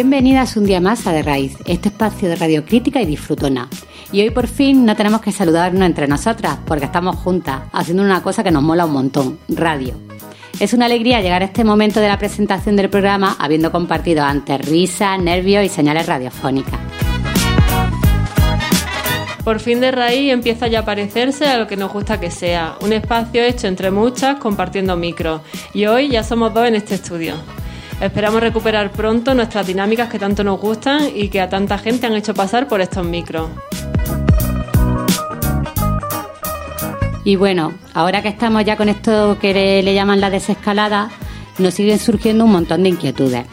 Bienvenidas un día más a De Raíz, este espacio de radio crítica y disfrutona. Y hoy por fin no tenemos que saludarnos entre nosotras, porque estamos juntas, haciendo una cosa que nos mola un montón, radio. Es una alegría llegar a este momento de la presentación del programa habiendo compartido antes risas, nervios y señales radiofónicas. Por fin de raíz empieza ya a parecerse a lo que nos gusta que sea, un espacio hecho entre muchas compartiendo micros. Y hoy ya somos dos en este estudio. Esperamos recuperar pronto nuestras dinámicas que tanto nos gustan y que a tanta gente han hecho pasar por estos micros. Y bueno, ahora que estamos ya con esto que le llaman la desescalada, nos siguen surgiendo un montón de inquietudes.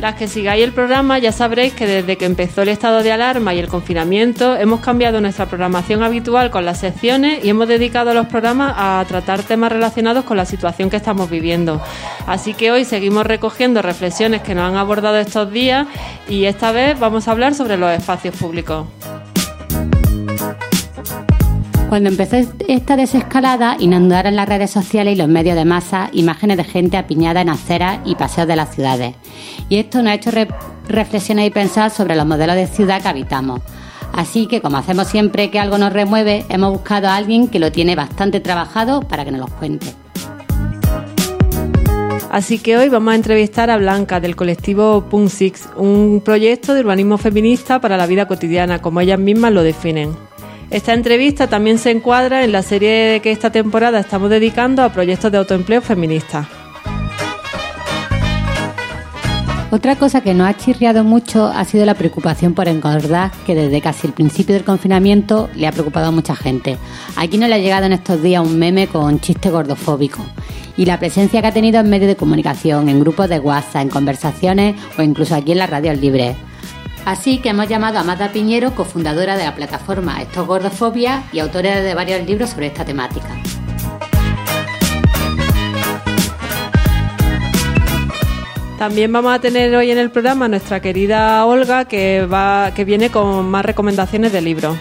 Las que sigáis el programa ya sabréis que desde que empezó el estado de alarma y el confinamiento hemos cambiado nuestra programación habitual con las secciones y hemos dedicado los programas a tratar temas relacionados con la situación que estamos viviendo. Así que hoy seguimos recogiendo reflexiones que nos han abordado estos días y esta vez vamos a hablar sobre los espacios públicos. Cuando empezó esta desescalada, inundaron las redes sociales y los medios de masa imágenes de gente apiñada en aceras y paseos de las ciudades. Y esto nos ha hecho reflexionar y pensar sobre los modelos de ciudad que habitamos. Así que, como hacemos siempre que algo nos remueve, hemos buscado a alguien que lo tiene bastante trabajado para que nos lo cuente. Así que hoy vamos a entrevistar a Blanca del colectivo Punk Six, un proyecto de urbanismo feminista para la vida cotidiana, como ellas mismas lo definen. Esta entrevista también se encuadra en la serie que esta temporada estamos dedicando a proyectos de autoempleo feministas. Otra cosa que nos ha chirriado mucho ha sido la preocupación por engordar, que desde casi el principio del confinamiento le ha preocupado a mucha gente. Aquí no le ha llegado en estos días un meme con chiste gordofóbico. Y la presencia que ha tenido en medios de comunicación, en grupos de WhatsApp, en conversaciones o incluso aquí en las radios libres. Así que hemos llamado a Amada Piñero, cofundadora de la plataforma Estos Gordofobia y autora de varios libros sobre esta temática. También vamos a tener hoy en el programa a nuestra querida Olga que va que viene con más recomendaciones de libros.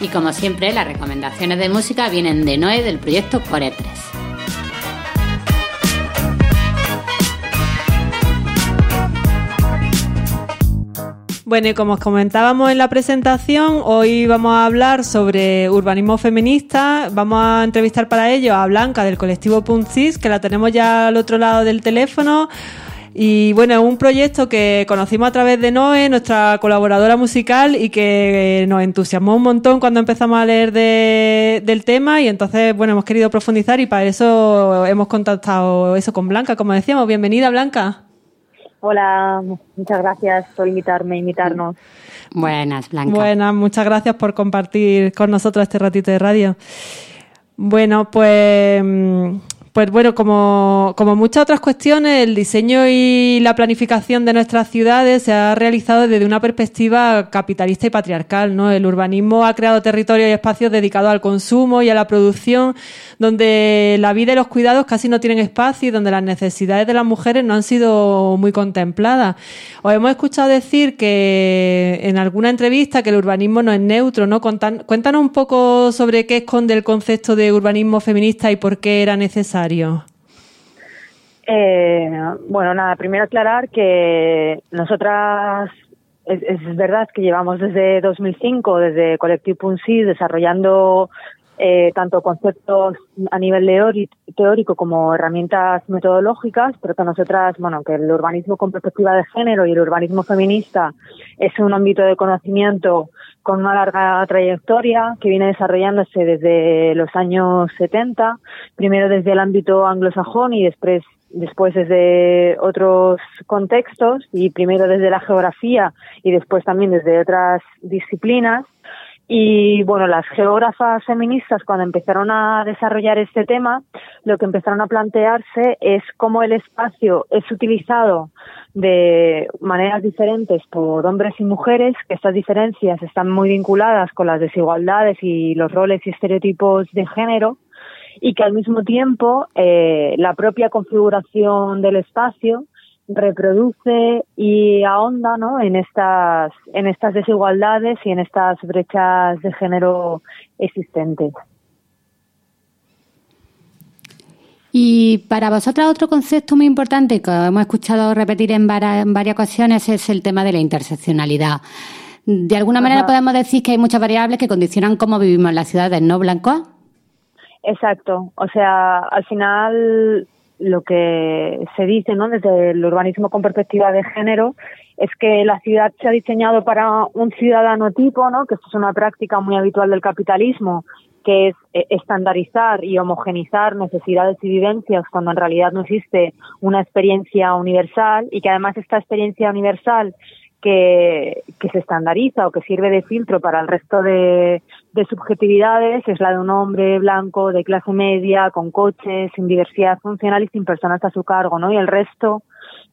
Y como siempre, las recomendaciones de música vienen de Noé del proyecto Core 3. Bueno, y como os comentábamos en la presentación, hoy vamos a hablar sobre urbanismo feminista. Vamos a entrevistar para ello a Blanca del colectivo Puncis, que la tenemos ya al otro lado del teléfono. Y bueno, es un proyecto que conocimos a través de Noé, nuestra colaboradora musical, y que nos entusiasmó un montón cuando empezamos a leer del tema. Y entonces, bueno, hemos querido profundizar y para eso hemos contactado eso con Blanca, como decíamos. Bienvenida, Blanca. Hola, muchas gracias por invitarme, invitarnos. Buenas, Blanca. Buenas, muchas gracias por compartir con nosotros este ratito de radio. Bueno, pues mm, pues bueno, como, como muchas otras cuestiones, el diseño y la planificación de nuestras ciudades se ha realizado desde una perspectiva capitalista y patriarcal. ¿no? El urbanismo ha creado territorios y espacios dedicados al consumo y a la producción, donde la vida y los cuidados casi no tienen espacio y donde las necesidades de las mujeres no han sido muy contempladas. Os hemos escuchado decir que en alguna entrevista que el urbanismo no es neutro. ¿no? Cuéntanos un poco sobre qué esconde el concepto de urbanismo feminista y por qué era necesario. Eh, bueno, nada, primero aclarar que nosotras, es, verdad que llevamos desde 2005, desde Colectivo Punsi, desarrollando eh, tanto conceptos a nivel teórico como herramientas metodológicas, pero que nosotras, bueno, que el urbanismo con perspectiva de género y el urbanismo feminista es un ámbito de conocimiento con una larga trayectoria que viene desarrollándose desde los años 70, primero desde el ámbito anglosajón y después después desde otros contextos y primero desde la geografía y después también desde otras disciplinas y bueno, las geógrafas feministas cuando empezaron a desarrollar este tema, lo que empezaron a plantearse es cómo el espacio es utilizado de maneras diferentes por hombres y mujeres, que estas diferencias están muy vinculadas con las desigualdades y los roles y estereotipos de género, y que al mismo tiempo eh, la propia configuración del espacio reproduce y ahonda ¿no? en estas en estas desigualdades y en estas brechas de género existentes. Y para vosotras otro concepto muy importante que hemos escuchado repetir en varias, ocasiones es el tema de la interseccionalidad. De alguna manera podemos decir que hay muchas variables que condicionan cómo vivimos en las ciudades, ¿no, Blanco? Exacto. O sea, al final lo que se dice ¿no? desde el urbanismo con perspectiva de género es que la ciudad se ha diseñado para un ciudadano tipo, ¿no? que esto es una práctica muy habitual del capitalismo, que es eh, estandarizar y homogenizar necesidades y vivencias cuando en realidad no existe una experiencia universal y que además esta experiencia universal que, que se estandariza o que sirve de filtro para el resto de, de subjetividades es la de un hombre blanco de clase media, con coches, sin diversidad funcional y sin personas a su cargo, ¿no? Y el resto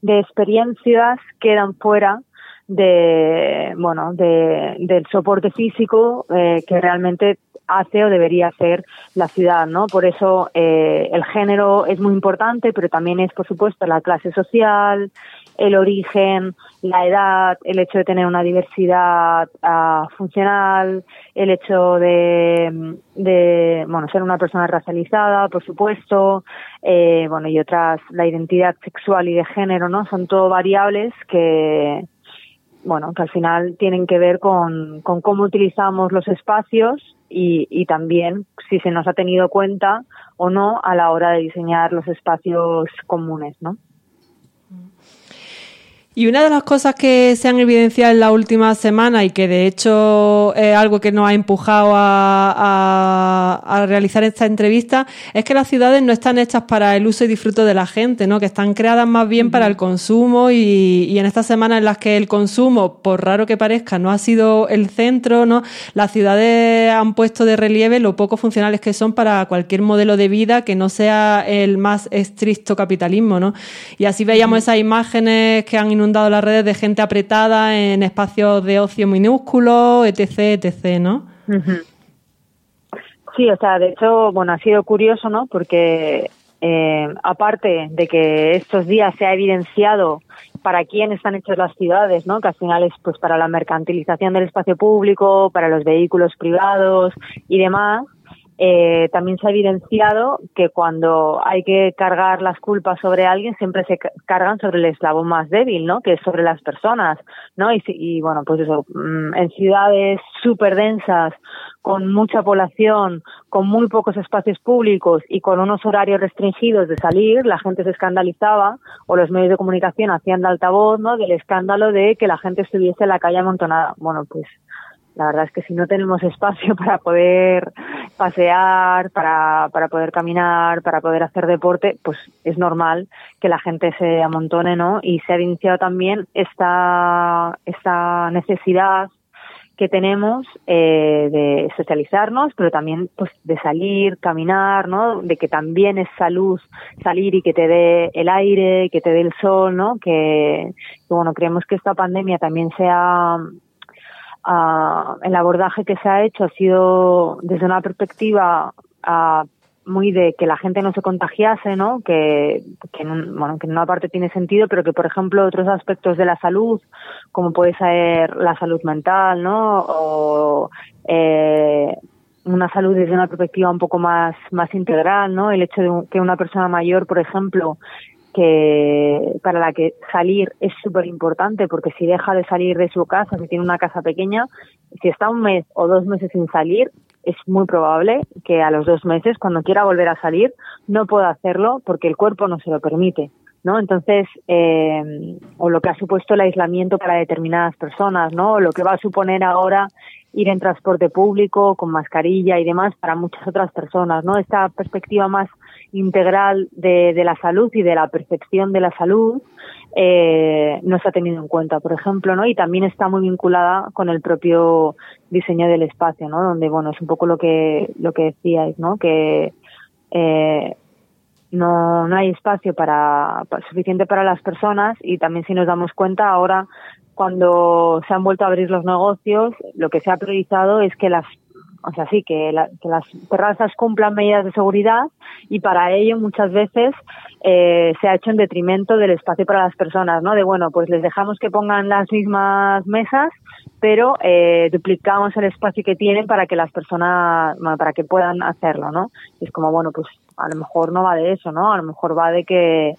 de experiencias quedan fuera de, bueno, de, del soporte físico eh, que realmente hace o debería hacer la ciudad, ¿no? Por eso eh, el género es muy importante, pero también es, por supuesto, la clase social, el origen, la edad, el hecho de tener una diversidad uh, funcional, el hecho de, de, bueno, ser una persona racializada, por supuesto, eh, bueno, y otras, la identidad sexual y de género, ¿no? Son todo variables que, bueno, que al final tienen que ver con, con cómo utilizamos los espacios y, y también si se nos ha tenido cuenta o no a la hora de diseñar los espacios comunes, ¿no? Y una de las cosas que se han evidenciado en la última semana y que de hecho es algo que nos ha empujado a, realizar esta entrevista es que las ciudades no están hechas para el uso y disfrute de la gente, ¿no? que están creadas más bien para el consumo y, en estas semanas en las que el consumo, por raro que parezca, no ha sido el centro, ¿no? las ciudades han puesto de relieve lo poco funcionales que son para cualquier modelo de vida que no sea el más estricto capitalismo. ¿no? Y así veíamos esas imágenes que han inundado dado las redes de gente apretada en espacios de ocio minúsculos, etc., etc., ¿no? Sí, o sea, de hecho, bueno, ha sido curioso, ¿no? Porque eh, aparte de que estos días se ha evidenciado para quién están hechas las ciudades, ¿no? Que al final es pues para la mercantilización del espacio público, para los vehículos privados y demás eh, también se ha evidenciado que cuando hay que cargar las culpas sobre alguien siempre se cargan sobre el eslabón más débil, ¿no? Que es sobre las personas, ¿no? Y, y bueno, pues eso, mm, en ciudades súper densas, con mucha población, con muy pocos espacios públicos y con unos horarios restringidos de salir, la gente se escandalizaba o los medios de comunicación hacían de altavoz, ¿no? Del escándalo de que la gente estuviese en la calle amontonada. Bueno, pues la verdad es que si no tenemos espacio para poder pasear, para, para poder caminar, para poder hacer deporte, pues es normal que la gente se amontone, ¿no? Y se ha iniciado también esta, esta necesidad que tenemos eh, de socializarnos, pero también pues de salir, caminar, ¿no? De que también es salud salir y que te dé el aire, que te dé el sol, ¿no? Que, que bueno, creemos que esta pandemia también sea el abordaje que se ha hecho ha sido desde una perspectiva muy de que la gente no se contagiase, ¿no? Que, en, bueno, que en una parte tiene sentido, pero que, por ejemplo, otros aspectos de la salud, como puede ser la salud mental, ¿no? O eh, una salud desde una perspectiva un poco más, más integral, ¿no? El hecho de que una persona mayor, por ejemplo, que para la que salir es súper importante porque si deja de salir de su casa, si tiene una casa pequeña, si está un mes o dos meses sin salir, es muy probable que a los dos meses, cuando quiera volver a salir, no pueda hacerlo porque el cuerpo no se lo permite. ¿no? Entonces, eh, o lo que ha supuesto el aislamiento para determinadas personas, ¿no? O lo que va a suponer ahora ir en transporte público con mascarilla y demás para muchas otras personas, ¿no? Esta perspectiva más integral de, de la salud y de la percepción de la salud eh, no se ha tenido en cuenta, por ejemplo, ¿no? Y también está muy vinculada con el propio diseño del espacio, ¿no? Donde, bueno, es un poco lo que, lo que decíais, ¿no? Que eh, no, no hay espacio para, suficiente para las personas y también si nos damos cuenta ahora cuando se han vuelto a abrir los negocios, lo que se ha priorizado es que las o sea, sí, que, que las terrazas cumplan medidas de seguridad y para ello muchas veces eh, se ha hecho en detrimento del espacio para las personas, ¿no? De bueno, pues les dejamos que pongan las mismas mesas, pero eh, duplicamos el espacio que tienen para que las personas, para que puedan hacerlo, ¿no? Y es como, bueno, pues a lo mejor no va de eso, ¿no? A lo mejor va de que,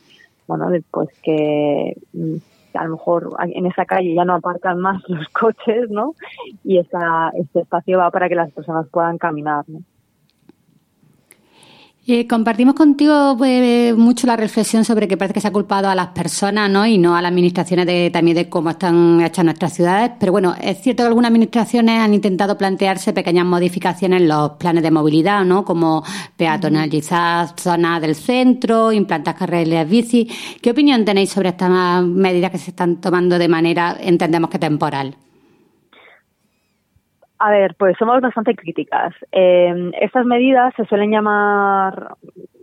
bueno, pues que mm, a lo mejor en esa calle ya no aparcan más los coches, ¿no? Y este espacio va para que las personas puedan caminar, ¿no? Eh, compartimos contigo pues, mucho la reflexión sobre que parece que se ha culpado a las personas ¿no? y no a las administraciones de, también de cómo están hechas nuestras ciudades. Pero bueno, es cierto que algunas administraciones han intentado plantearse pequeñas modificaciones en los planes de movilidad, ¿no? como peatonalizar zonas del centro, implantar carriles bici. ¿Qué opinión tenéis sobre estas medidas que se están tomando de manera, entendemos que temporal? A ver, pues somos bastante críticas. Eh, estas medidas se suelen llamar,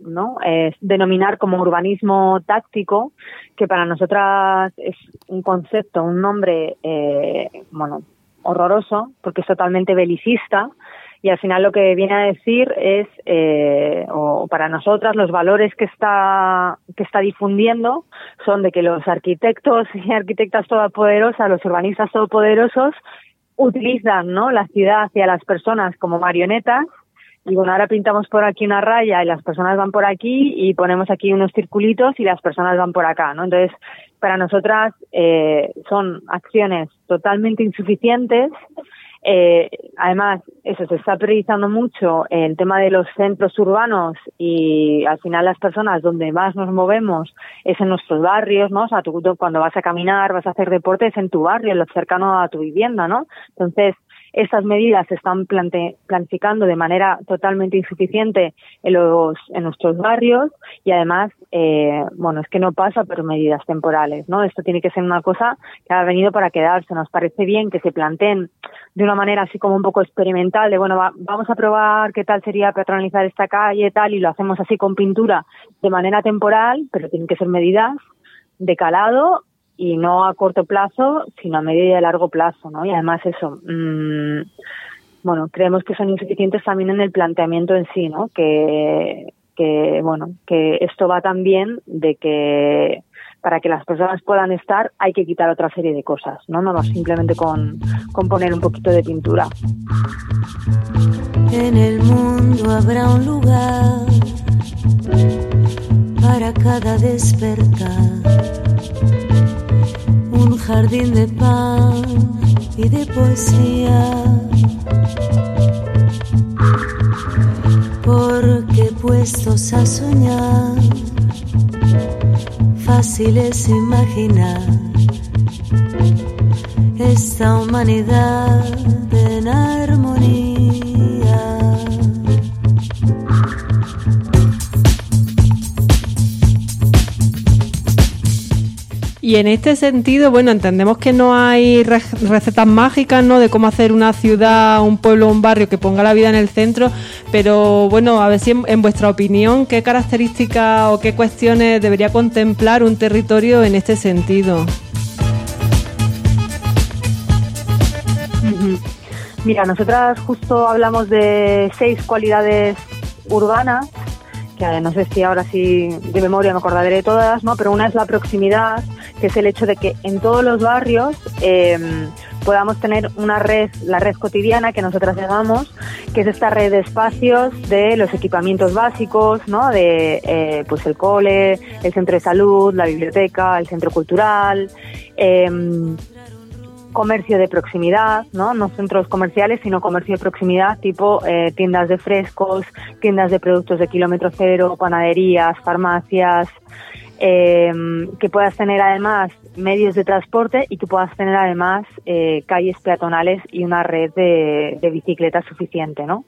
¿no? Eh, denominar como urbanismo táctico, que para nosotras es un concepto, un nombre, eh, bueno, horroroso, porque es totalmente belicista y al final lo que viene a decir es, eh, o para nosotras los valores que está que está difundiendo son de que los arquitectos y arquitectas todopoderosas, los urbanistas todopoderosos utilizan ¿no? la ciudad y a las personas como marionetas. Y bueno, ahora pintamos por aquí una raya y las personas van por aquí y ponemos aquí unos circulitos y las personas van por acá, ¿no? Entonces, para nosotras eh, son acciones totalmente insuficientes eh, además, eso se está priorizando mucho el tema de los centros urbanos y al final las personas donde más nos movemos es en nuestros barrios, ¿no? O sea, tú, cuando vas a caminar, vas a hacer deportes en tu barrio, en lo cercano a tu vivienda, ¿no? Entonces, estas medidas se están planificando de manera totalmente insuficiente en, los, nuestros barrios y además, eh, bueno, es que no pasa por medidas temporales, ¿no? Esto tiene que ser una cosa que ha venido para quedarse. Nos parece bien que se planteen de una manera así como un poco experimental, de bueno, vamos a probar qué tal sería patronizar esta calle tal, y lo hacemos así con pintura de manera temporal, pero tienen que ser medidas de calado y no a corto plazo, sino a medio y a largo plazo, ¿no? Y además eso, mmm, bueno, creemos que son insuficientes también en el planteamiento en sí, ¿no? Que, que, bueno, que esto va también de que para que las personas puedan estar hay que quitar otra serie de cosas, ¿no? No simplemente con, con poner un poquito de pintura. En el mundo habrá un lugar para cada despertar un jardín de pan y de poesía. Porque puestos a soñar, fácil es imaginar esta humanidad en armonía. Y en este sentido, bueno, entendemos que no hay recetas mágicas, ¿no? De cómo hacer una ciudad, un pueblo, un barrio que ponga la vida en el centro, pero bueno, a ver si en, vuestra opinión, ¿qué características o qué cuestiones debería contemplar un territorio en este sentido? Mira, nosotras justo hablamos de seis cualidades urbanas que no sé si ahora sí de memoria me acordaré de todas, ¿no? Pero una es la proximidad, que es el hecho de que en todos los barrios em, podamos tener una red, la red cotidiana que nosotras llamamos, que es esta red de espacios de los equipamientos básicos, ¿no? De eh, pues el cole, el centro de salud, la biblioteca, el centro cultural. Eh, comercio de proximidad, ¿no? No centros comerciales, sino comercio de proximidad, tipo eh, tiendas de frescos, tiendas de productos de kilómetro cero, panaderías, farmacias, eh, que puedas tener además medios de transporte y que puedas tener además eh, calles peatonales y una red de, de bicicletas suficiente, ¿no?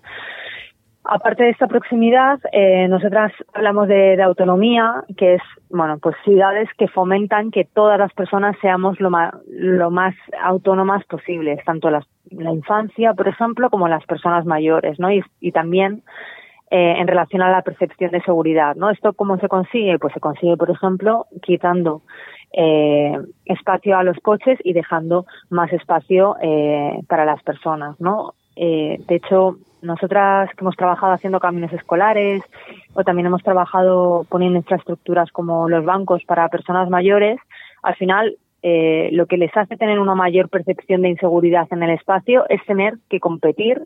Aparte de esta proximidad, eh, nosotras hablamos de, autonomía, que es, bueno, pues ciudades que fomentan que todas las personas seamos lo más, lo más autónomas posibles, tanto la infancia, por ejemplo, como las personas mayores, ¿no? Y, también eh, en relación a la percepción de seguridad, ¿no? ¿Esto cómo se consigue? Pues se consigue, por ejemplo, quitando eh, espacio a los coches y dejando más espacio para las personas, ¿no? de hecho, nosotras que hemos trabajado haciendo caminos escolares o también hemos trabajado poniendo infraestructuras como los bancos para personas mayores, al final eh, lo que les hace tener una mayor percepción de inseguridad en el espacio es tener que competir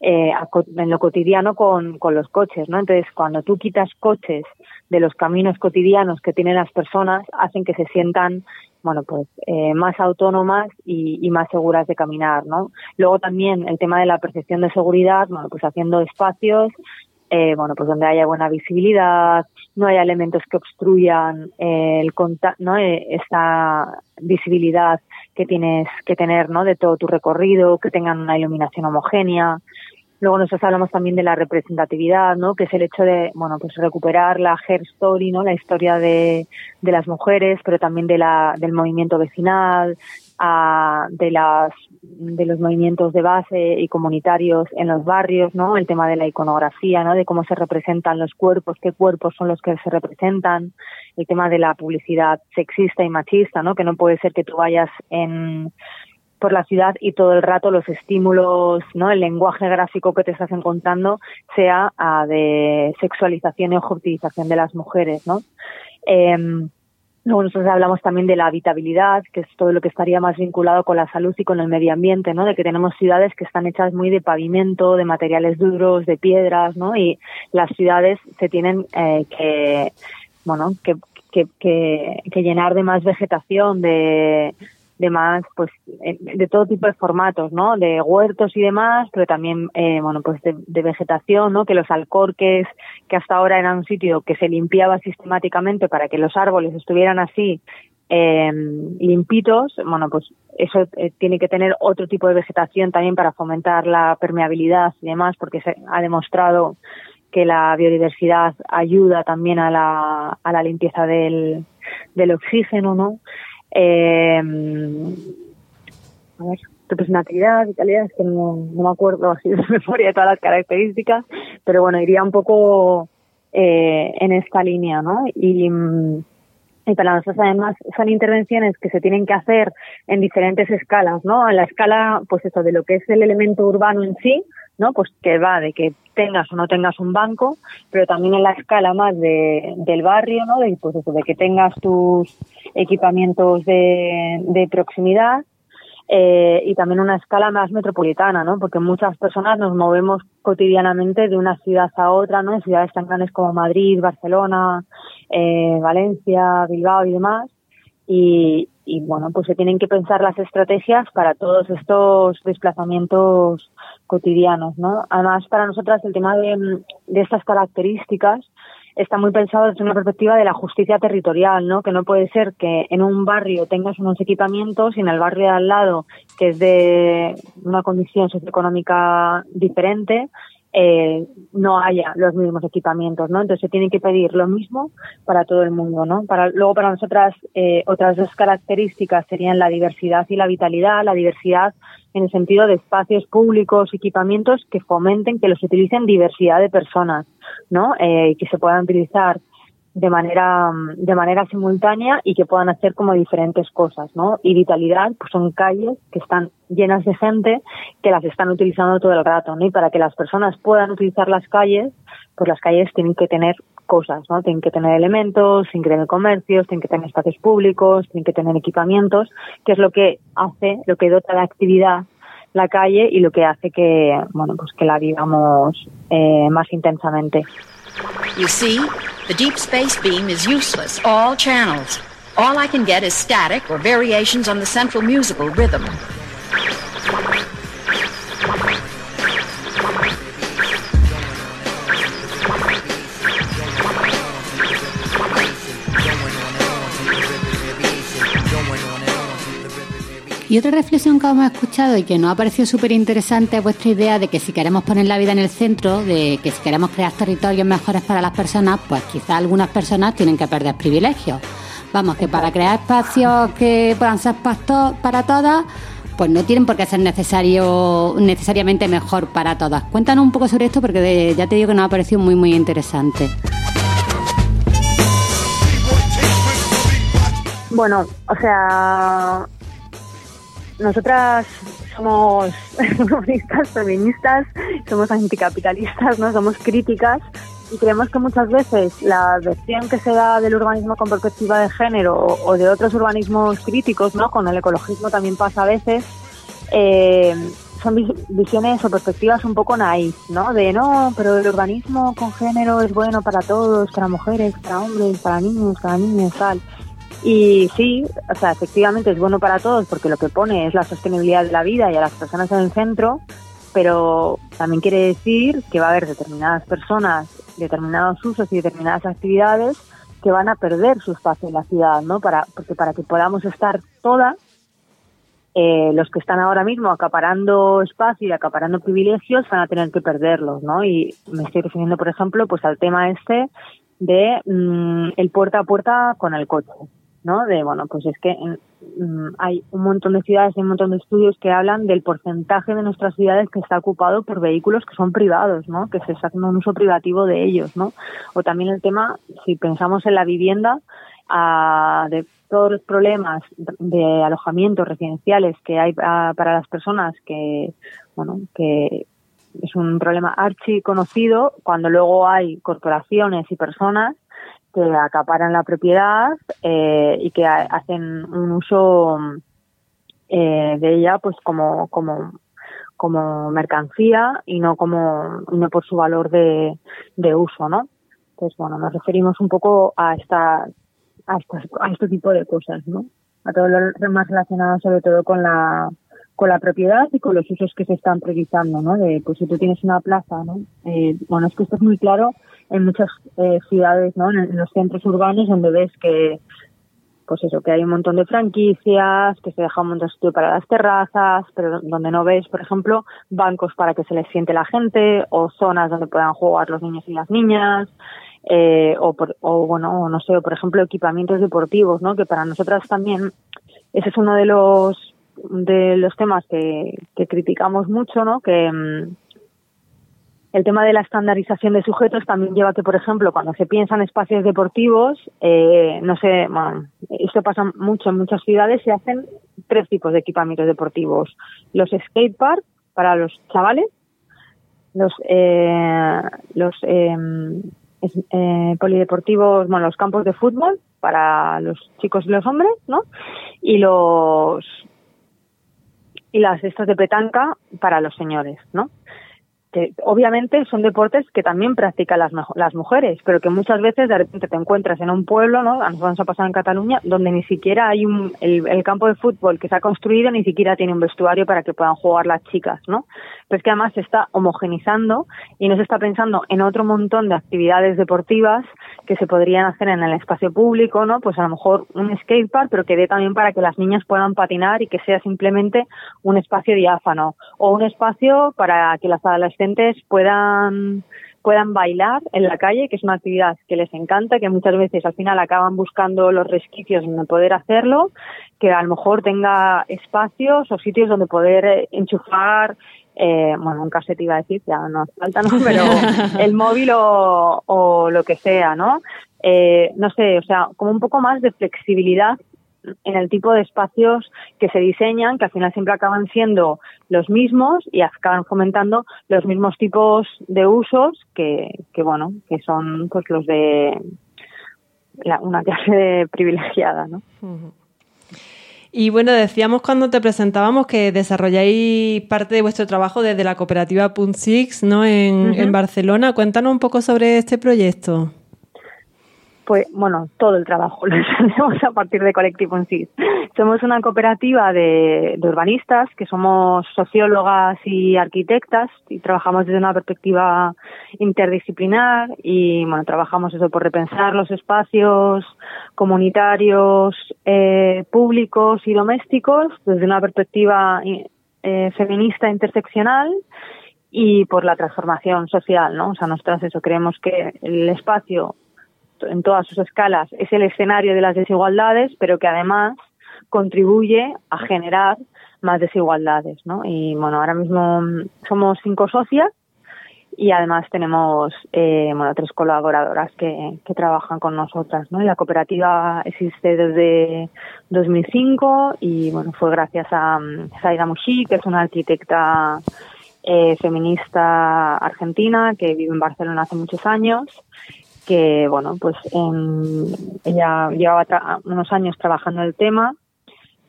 eh, en lo cotidiano con, con los coches, ¿no? Entonces, cuando tú quitas coches de los caminos cotidianos que tienen las personas, hacen que se sientan bueno, pues eh, más autónomas y, y, más seguras de caminar, ¿no? Luego también el tema de la percepción de seguridad, bueno, pues haciendo espacios, eh, bueno, pues donde haya buena visibilidad, no haya elementos que obstruyan el contacto, ¿no? Eh, esta visibilidad que tienes que tener, ¿no? De todo tu recorrido, que tengan una iluminación homogénea, Luego nosotros hablamos también de la representatividad, ¿no? Que es el hecho de, bueno, pues recuperar la hair story, ¿no? La historia de, de las mujeres, pero también de la, del movimiento vecinal, a, de las, de los movimientos de base y comunitarios en los barrios, ¿no? El tema de la iconografía, ¿no? De cómo se representan los cuerpos, qué cuerpos son los que se representan, el tema de la publicidad sexista y machista, ¿no? Que no puede ser que tú vayas en, por la ciudad y todo el rato los estímulos, ¿no? El lenguaje gráfico que te estás encontrando sea ah, de sexualización y objetivización de las mujeres, ¿no? Luego nosotros hablamos también de la habitabilidad, que es todo lo que estaría más vinculado con la salud y con el medio ambiente, ¿no? De que tenemos ciudades que están hechas muy de pavimento, de materiales duros, de piedras, ¿no? Y las ciudades se tienen eh, que, bueno, que, que llenar de más vegetación, de, de más, pues, de todo tipo de formatos, ¿no? De huertos y demás, pero también, eh, bueno, pues de, vegetación, ¿no? Que los alcorques, que hasta ahora eran un sitio que se limpiaba sistemáticamente para que los árboles estuvieran así eh, limpitos, bueno, pues eso eh, tiene que tener otro tipo de vegetación también para fomentar la permeabilidad y demás, porque se ha demostrado que la biodiversidad ayuda también a la, a la limpieza del, del oxígeno, ¿no? Eh, a ver, representatividad, vitalidad, es que no, no me acuerdo así de memoria de todas las características, pero bueno, iría un poco eh, en esta línea, ¿no? Y, y para nosotros además son intervenciones que se tienen que hacer en diferentes escalas, ¿no? En la escala, pues eso, de lo que es el elemento urbano en sí, ¿no? Pues que va de que tengas o no tengas un banco, pero también en la escala más de, del barrio, ¿no? De, pues de que tengas tus equipamientos de, de proximidad eh, y también una escala más metropolitana, ¿no? Porque muchas personas nos movemos cotidianamente de una ciudad a otra, ¿no? En ciudades tan grandes como Madrid, Barcelona, eh, Valencia, Bilbao y demás. Y, y bueno, pues se tienen que pensar las estrategias para todos estos desplazamientos cotidianos, ¿no? Además, para nosotras el tema de, estas características está muy pensado desde una perspectiva de la justicia territorial, ¿no? Que no puede ser que en un barrio tengas unos equipamientos y en el barrio de al lado, que es de una condición socioeconómica diferente, eh, no haya los mismos equipamientos, ¿no? Entonces se tiene que pedir lo mismo para todo el mundo, ¿no? Para, luego para nosotras eh, otras dos características serían la diversidad y la vitalidad, la diversidad en el sentido de espacios públicos, equipamientos que fomenten que los utilicen diversidad de personas, ¿no? Eh, que se puedan utilizar de manera de manera simultánea y que puedan hacer como diferentes cosas, ¿no? Y vitalidad, pues son calles que están llenas de gente que las están utilizando todo el rato, ¿no? Y para que las personas puedan utilizar las calles, pues las calles tienen que tener cosas, ¿no? Tienen que tener elementos, tienen que tener comercios, tienen que tener espacios públicos, tienen que tener equipamientos, que es lo que hace, lo que dota de actividad la calle y lo que hace que, bueno, pues que la vivamos eh, más intensamente. You see, the deep space beam is useless, all channels. All I can get is static or variations on the central musical rhythm. Y otra reflexión que hemos escuchado y que nos ha parecido súper interesante es vuestra idea de que si queremos poner la vida en el centro, de que si queremos crear territorios mejores para las personas, pues quizás algunas personas tienen que perder privilegios. Vamos, que para crear espacios que puedan ser para todas, pues no tienen por qué ser necesario, necesariamente mejor para todas. Cuéntanos un poco sobre esto porque ya te digo que nos ha parecido muy, muy interesante. Bueno, o sea, nosotras somos urbanistas, feministas, somos anticapitalistas, ¿no? Somos críticas y creemos que muchas veces la versión que se da del urbanismo con perspectiva de género o, de otros urbanismos críticos, ¿no? Con el ecologismo también pasa a veces, eh, son vis- visiones o perspectivas un poco naif, ¿no? De no, pero el urbanismo con género es bueno para todos, para mujeres, para hombres, para niños, para niñas, tal. Y sí, o sea, efectivamente es bueno para todos porque lo que pone es la sostenibilidad de la vida y a las personas en el centro, pero también quiere decir que va a haber determinadas personas, determinados usos y determinadas actividades que van a perder su espacio en la ciudad, ¿no? Para, porque para que podamos estar todas, eh, los que están ahora mismo acaparando espacio y acaparando privilegios van a tener que perderlos, ¿no? Y me estoy refiriendo, por ejemplo, pues al tema este de mm, el puerta a puerta con el coche, ¿no? De, bueno, pues es que mm, hay un montón de ciudades y un montón de estudios que hablan del porcentaje de nuestras ciudades que está ocupado por vehículos que son privados, ¿no? Que se haciendo un uso privativo de ellos, ¿no? O también el tema, si pensamos en la vivienda, ah, de todos los problemas de alojamientos residenciales que hay ah, para las personas que, bueno, que es un problema archi conocido cuando luego hay corporaciones y personas que acaparan la propiedad eh, y que ha- hacen un uso eh, de ella pues como como como mercancía y no como no por su valor de, de uso no pues bueno nos referimos un poco a esta a, estas, a este tipo de cosas no a todo lo más relacionado sobre todo con la con la propiedad y con los usos que se están priorizando, ¿no? De, pues si tú tienes una plaza, ¿no? Eh, bueno, es que esto es muy claro en muchas eh, ciudades, ¿no? En, los centros urbanos donde ves que, pues eso, que hay un montón de franquicias, que se deja un montón de sitio para las terrazas, pero donde no ves, por ejemplo, bancos para que se les siente la gente o zonas donde puedan jugar los niños y las niñas. Eh, o, por, o bueno, no sé, o por ejemplo equipamientos deportivos, ¿no? Que para nosotras también ese es uno de los de los temas que, criticamos mucho, ¿no? Que mmm, el tema de la estandarización de sujetos también lleva que, por ejemplo, cuando se piensa en espacios deportivos, eh, no sé, bueno, esto pasa mucho en muchas ciudades, se hacen tres tipos de equipamientos deportivos. Los skatepark para los chavales, los, eh, los eh, polideportivos, bueno, los campos de fútbol para los chicos y los hombres, ¿no? Y los y las cestas de petanca para los señores, ¿no? Que obviamente son deportes que también practican las, las mujeres, pero que muchas veces de repente te encuentras en un pueblo, ¿no? A nosotros nos ha pasado en Cataluña, donde ni siquiera hay un, el, el, campo de fútbol que se ha construido, ni siquiera tiene un vestuario para que puedan jugar las chicas, ¿no? Pero es que además se está homogenizando y no se está pensando en otro montón de actividades deportivas que se podrían hacer en el espacio público, ¿no? Pues a lo mejor un skatepark, pero que dé también para que las niñas puedan patinar y que sea simplemente un espacio diáfano o un espacio para que las adolescentes puedan puedan bailar en la calle, que es una actividad que les encanta, que muchas veces al final acaban buscando los resquicios donde poder hacerlo, que a lo mejor tenga espacios o sitios donde poder enchufar eh, bueno, un cassette iba a decir, ya no hace falta, ¿no? Pero el móvil o, o lo que sea, ¿no? Eh, no sé, o sea, como un poco más de flexibilidad en el tipo de espacios que se diseñan, que al final siempre acaban siendo los mismos y acaban fomentando los mismos tipos de usos que, que bueno, que son pues los de la, una clase de privilegiada, ¿no? Uh -huh. Y bueno, decíamos cuando te presentábamos que desarrolláis parte de vuestro trabajo desde la cooperativa Punt Six, ¿no? En, uh -huh. en Barcelona. Cuéntanos un poco sobre este proyecto. Pues bueno, todo el trabajo lo hacemos a partir de Colectivo en sí. Somos una cooperativa de, de, urbanistas que somos sociólogas y arquitectas y trabajamos desde una perspectiva interdisciplinar y bueno, trabajamos eso por repensar los espacios comunitarios, eh, públicos y domésticos desde una perspectiva eh, feminista interseccional y por la transformación social, ¿no? O sea, nosotros eso creemos que el espacio en todas sus escalas es el escenario de las desigualdades, pero que además contribuye a generar más desigualdades, ¿no? Y bueno, ahora mismo somos cinco socias y además tenemos eh, bueno, tres colaboradoras que, que trabajan con nosotras. ¿no? la cooperativa existe desde 2005 y bueno, fue gracias a um, Zaida Mushi, que es una arquitecta eh, feminista argentina que vive en Barcelona hace muchos años que bueno pues ella llevaba unos años trabajando el tema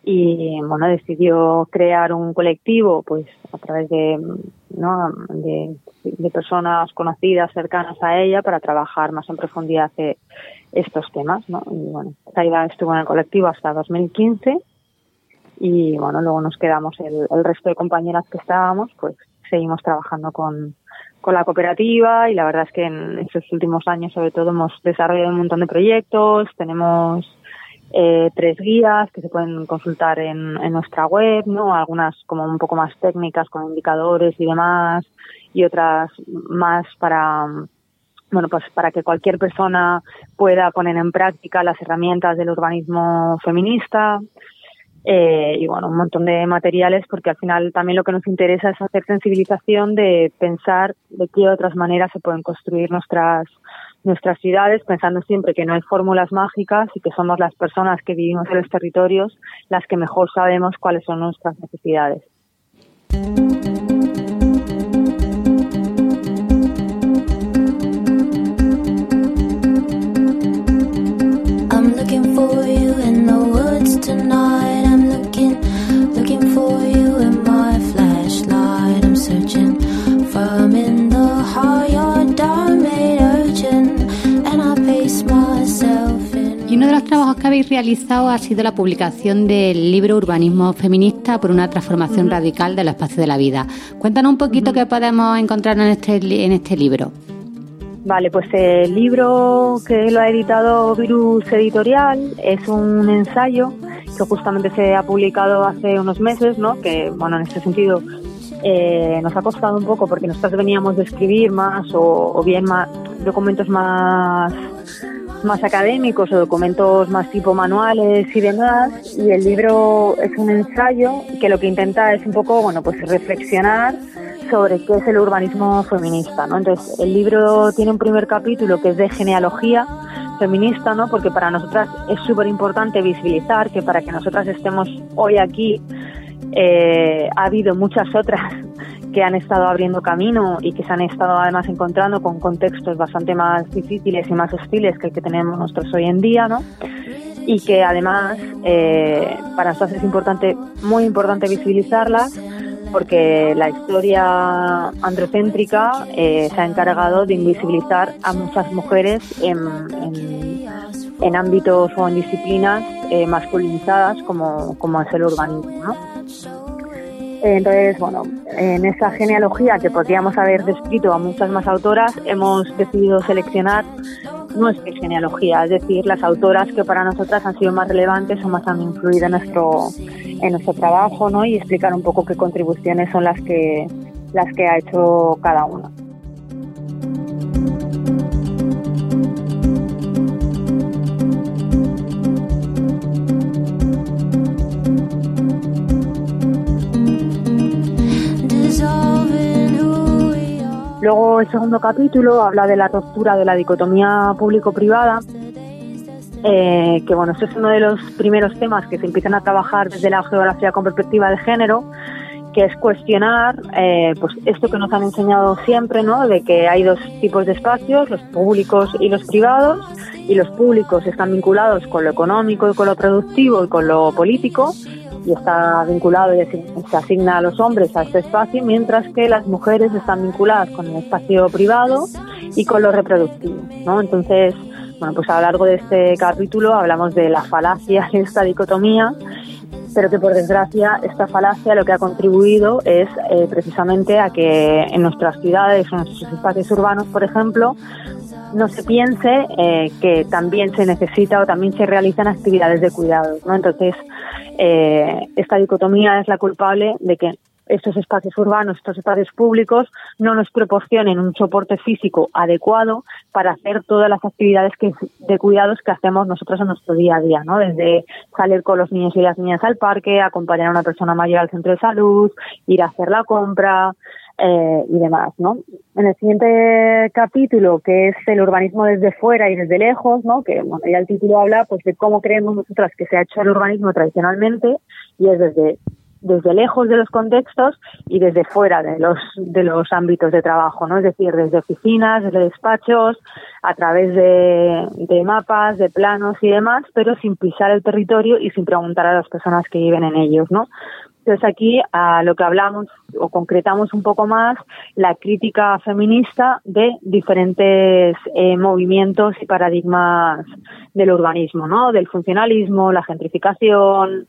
y bueno decidió crear un colectivo pues a través de ¿no? de, personas conocidas cercanas a ella para trabajar más en profundidad de estos temas ¿no? y bueno Zaida estuvo en el colectivo hasta 2015 y bueno luego nos quedamos el, el resto de compañeras que estábamos pues seguimos trabajando con con la cooperativa y la verdad es que en estos últimos años sobre todo hemos desarrollado un montón de proyectos, tenemos eh, tres guías que se pueden consultar en, nuestra web, ¿no? Algunas como un poco más técnicas con indicadores y demás y otras más para bueno, pues para que cualquier persona pueda poner en práctica las herramientas del urbanismo feminista. Eh, y bueno, un montón de materiales porque al final también lo que nos interesa es hacer sensibilización de pensar de qué otras maneras se pueden construir nuestras nuestras ciudades, pensando siempre que no hay fórmulas mágicas y que somos las personas que vivimos en los territorios las que mejor sabemos cuáles son nuestras necesidades. Trabajos que habéis realizado ha sido la publicación del libro Urbanismo Feminista por una transformación radical del espacio de la vida. Cuéntanos un poquito qué podemos encontrar en este, en este libro. Vale, pues el libro que lo ha editado Virus Editorial es un ensayo que justamente se ha publicado hace unos meses, ¿no? Que, bueno, en este sentido eh, nos ha costado un poco porque nosotros veníamos de escribir más o, o bien más documentos más más académicos o documentos más tipo manuales y demás. Y el libro es un ensayo que lo que intenta es un poco, bueno, pues reflexionar sobre qué es el urbanismo feminista, ¿no? Entonces, el libro tiene un primer capítulo que es de genealogía feminista, ¿no? Porque para nosotras es súper importante visibilizar que para que nosotras estemos hoy aquí eh, ha habido muchas otras que han estado abriendo camino y que se han estado además encontrando con contextos bastante más difíciles y más hostiles que el que tenemos nosotros hoy en día, ¿no? Y que además eh, para nosotros es importante, muy importante visibilizarlas porque la historia androcéntrica eh, se ha encargado de invisibilizar a muchas mujeres en, en, ámbitos o en disciplinas eh, masculinizadas como, como es el urbanismo, ¿no? Entonces, bueno, en esa genealogía que podríamos haber descrito a muchas más autoras, hemos decidido seleccionar nuestra genealogía, es decir, las autoras que para nosotras han sido más relevantes o más han influido en nuestro, en nuestro trabajo, ¿no? Y explicar un poco qué contribuciones son las que, las que ha hecho cada una. Luego el segundo capítulo habla de la ruptura de la dicotomía público-privada, eh, que bueno, este es uno de los primeros temas que se empiezan a trabajar desde la geografía con perspectiva de género, que es cuestionar eh, pues esto que nos han enseñado siempre, ¿no? De que hay dos tipos de espacios, los públicos y los privados, y los públicos están vinculados con lo económico y con lo productivo y con lo político, y está vinculado y se asigna a los hombres a este espacio, mientras que las mujeres están vinculadas con el espacio privado y con lo reproductivo, ¿no? Entonces, bueno, pues a lo largo de este capítulo hablamos de la falacia de esta dicotomía, pero que por desgracia esta falacia lo que ha contribuido es eh, precisamente a que en nuestras ciudades en nuestros espacios urbanos, por ejemplo, no se piense eh, que también se necesita o también se realizan actividades de cuidado, ¿no? Entonces, eh, esta dicotomía es la culpable de que estos espacios urbanos, estos espacios públicos, no nos proporcionen un soporte físico adecuado para hacer todas las actividades que, de cuidados que hacemos nosotros en nuestro día a día, ¿no? Desde salir con los niños y las niñas al parque, acompañar a una persona mayor al centro de salud, ir a hacer la compra, eh, y demás, ¿no? En el siguiente capítulo, que es el urbanismo desde fuera y desde lejos, ¿no? Que bueno, ya el título habla pues de cómo creemos nosotras que se ha hecho el urbanismo tradicionalmente y es desde desde lejos de los contextos y desde fuera de los de los ámbitos de trabajo, ¿no? Es decir, desde oficinas, desde despachos, a través de, de mapas, de planos y demás, pero sin pisar el territorio y sin preguntar a las personas que viven en ellos, ¿no? Entonces aquí a lo que hablamos o concretamos un poco más la crítica feminista de diferentes eh, movimientos y paradigmas del urbanismo, ¿no? Del funcionalismo, la gentrificación,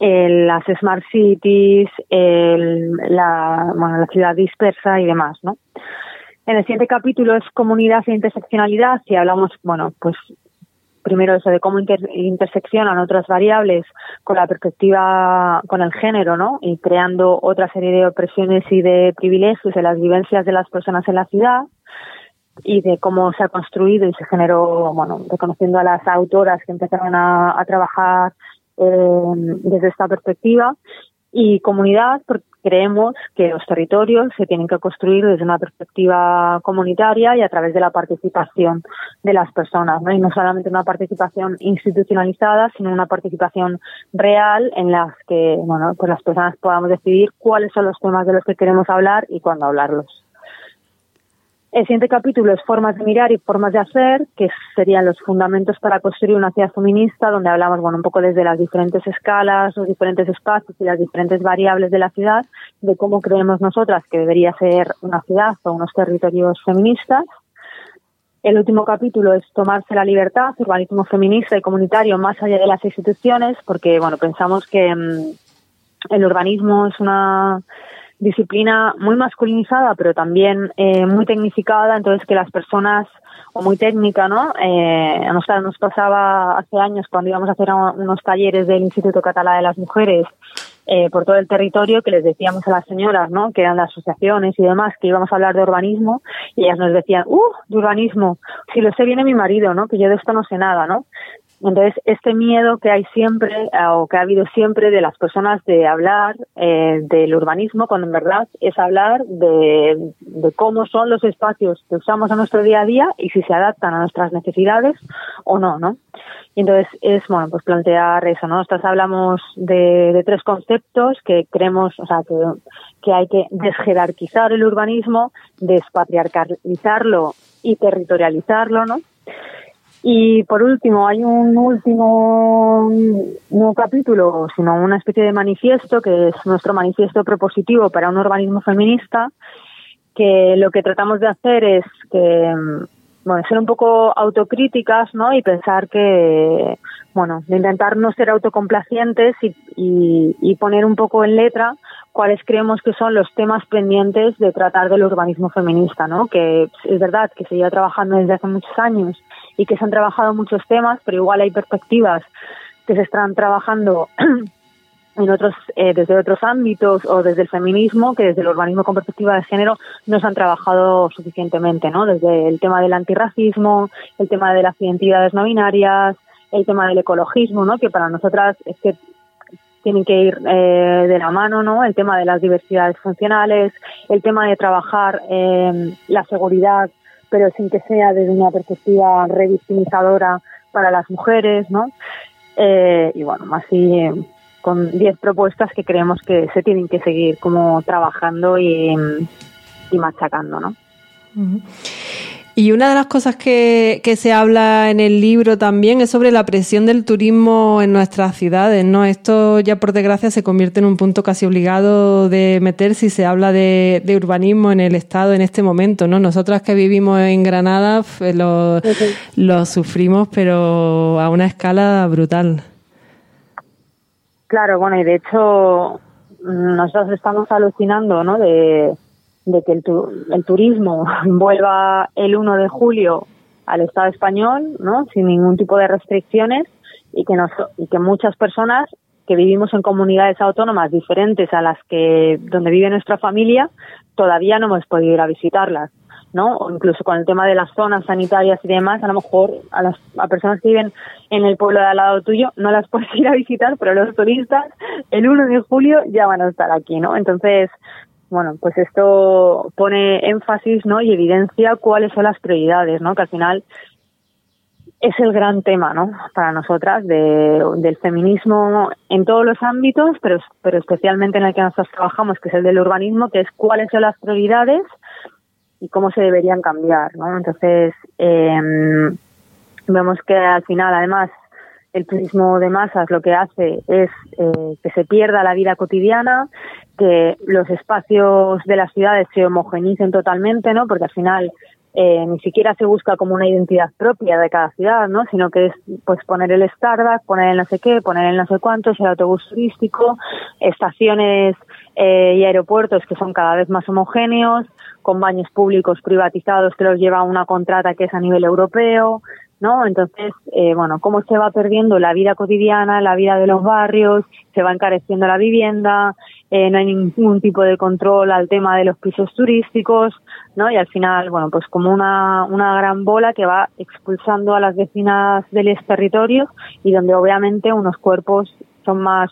em, las smart cities, la, bueno, la ciudad dispersa y demás, ¿no? En el siguiente capítulo es comunidad e interseccionalidad y hablamos, bueno, pues primero eso de cómo interseccionan otras variables con la perspectiva, con el género, ¿no? Y creando otra serie de opresiones y de privilegios de las vivencias de las personas en la ciudad y de cómo se ha construido y se generó, bueno, reconociendo a las autoras que empezaron a trabajar eh, desde esta perspectiva y comunidad, porque creemos que los territorios se tienen que construir desde una perspectiva comunitaria y a través de la participación de las personas, ¿no? Y no solamente una participación institucionalizada, sino una participación real en las que, bueno, pues las personas podamos decidir cuáles son los temas de los que queremos hablar y cuándo hablarlos. El siguiente capítulo es formas de mirar y formas de hacer, que serían los fundamentos para construir una ciudad feminista, donde hablamos, bueno, un poco desde las diferentes escalas, los diferentes espacios y las diferentes variables de la ciudad, de cómo creemos nosotras que debería ser una ciudad o unos territorios feministas. El último capítulo es tomarse la libertad, urbanismo feminista y comunitario más allá de las instituciones, porque, bueno, pensamos que mm, el urbanismo es una disciplina muy masculinizada, pero también eh, muy tecnificada, entonces que las personas, o muy técnica, ¿no? Eh, nos, nos pasaba hace años cuando íbamos a hacer unos talleres del Instituto Catalán de las Mujeres eh, por todo el territorio que les decíamos a las señoras, ¿no? Que eran las asociaciones y demás, que íbamos a hablar de urbanismo y ellas nos decían, ¡uh! De urbanismo, si lo sé viene mi marido, ¿no? Que yo de esto no sé nada, ¿no? Entonces, este miedo que hay siempre, eh, o que ha habido siempre de las personas de hablar eh, del urbanismo, cuando en verdad es hablar de, cómo son los espacios que usamos en nuestro día a día y si se adaptan a nuestras necesidades o no, ¿no? Y entonces es, bueno, pues plantear eso, ¿no? Nosotros hablamos de, de tres conceptos que creemos, o sea, que, que hay que desjerarquizar el urbanismo, despatriarcalizarlo y territorializarlo, ¿no? Y por último, hay un último no capítulo, sino una especie de manifiesto, que es nuestro manifiesto propositivo para un urbanismo feminista, que lo que tratamos de hacer es que, bueno, ser un poco autocríticas, ¿no? Y pensar que, bueno, de intentar no ser autocomplacientes y, y, y poner un poco en letra cuáles creemos que son los temas pendientes de tratar del urbanismo feminista, ¿no? Que es verdad que se lleva trabajando desde hace muchos años y que se han trabajado muchos temas, pero igual hay perspectivas que se están trabajando en otros eh, desde otros ámbitos o desde el feminismo que desde el urbanismo con perspectiva de género no se han trabajado suficientemente no desde el tema del antirracismo el tema de las identidades no binarias el tema del ecologismo no que para nosotras es que tienen que ir eh, de la mano, ¿no? El tema de las diversidades funcionales, el tema de trabajar eh, la seguridad, pero sin que sea desde una perspectiva revictimizadora para las mujeres, ¿no? Eh, y bueno, así con 10 propuestas que creemos que se tienen que seguir como trabajando y, y machacando, ¿no? Y una de las cosas que, que, se habla en el libro también es sobre la presión del turismo en nuestras ciudades, ¿no? Esto ya por desgracia se convierte en un punto casi obligado de meter si se habla de, de urbanismo en el Estado en este momento, ¿no? Nosotras que vivimos en Granada lo, lo sufrimos, pero a una escala brutal. Claro, bueno, y de hecho nosotros estamos alucinando, ¿no? De de que el, el turismo vuelva el 1 de julio al Estado español, ¿no? Sin ningún tipo de restricciones y que nos, y que muchas personas que vivimos en comunidades autónomas diferentes a las que donde vive nuestra familia, todavía no hemos podido ir a visitarlas. ¿no? O incluso con el tema de las zonas sanitarias y demás, a lo mejor a las a personas que viven en el pueblo de al lado tuyo no las puedes ir a visitar, pero los turistas el 1 de julio ya van a estar aquí, ¿no? Entonces, bueno, pues esto pone énfasis, ¿no? Y evidencia cuáles son las prioridades, ¿no? Que al final es el gran tema, ¿no? Para nosotras de, del feminismo en todos los ámbitos, pero, pero especialmente en el que nosotros trabajamos, que es el del urbanismo, que es cuáles son las prioridades y cómo se deberían cambiar, ¿no? Entonces, eh, vemos que al final, además, el turismo de masas lo que hace es eh, que se pierda la vida cotidiana, que los espacios de las ciudades se homogenicen totalmente, ¿no? Porque al final eh, ni siquiera se busca como una identidad propia de cada ciudad, ¿no? Sino que es pues poner el Starbucks, poner el no sé qué, poner el no sé cuántos, el autobús turístico, estaciones eh, y aeropuertos que son cada vez más homogéneos, con baños públicos privatizados que los lleva una contrata que es a nivel europeo, ¿no? Entonces, eh, bueno, cómo se va perdiendo la vida cotidiana, la vida de los barrios, se va encareciendo la vivienda, eh, no hay ningún tipo de control al tema de los pisos turísticos, ¿no? Y al final, bueno, pues como una, una gran bola que va expulsando a las vecinas de los territorios y donde obviamente unos cuerpos son más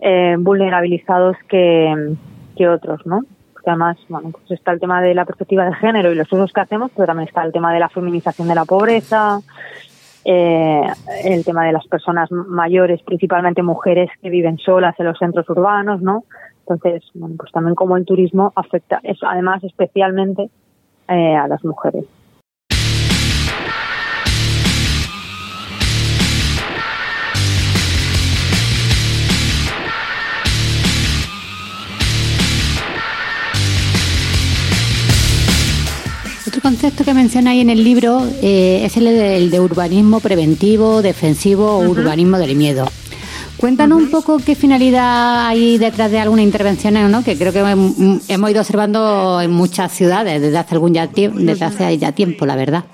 eh, vulnerabilizados que, que otros, ¿no? Además, bueno, pues está el tema de la perspectiva de género y los usos que hacemos, pero también está el tema de la feminización de la pobreza, eh, el tema de las personas mayores, principalmente mujeres que viven solas en los centros urbanos, ¿no? Entonces, bueno, pues también como el turismo afecta, es, además especialmente eh, a las mujeres. Concepto que menciona ahí en el libro eh, es el de, urbanismo preventivo, defensivo o urbanismo del miedo. Cuéntanos un poco qué finalidad hay detrás de alguna intervención, ¿no? que creo que hemos ido observando en muchas ciudades desde hace algún ya desde hace ya tiempo, la verdad.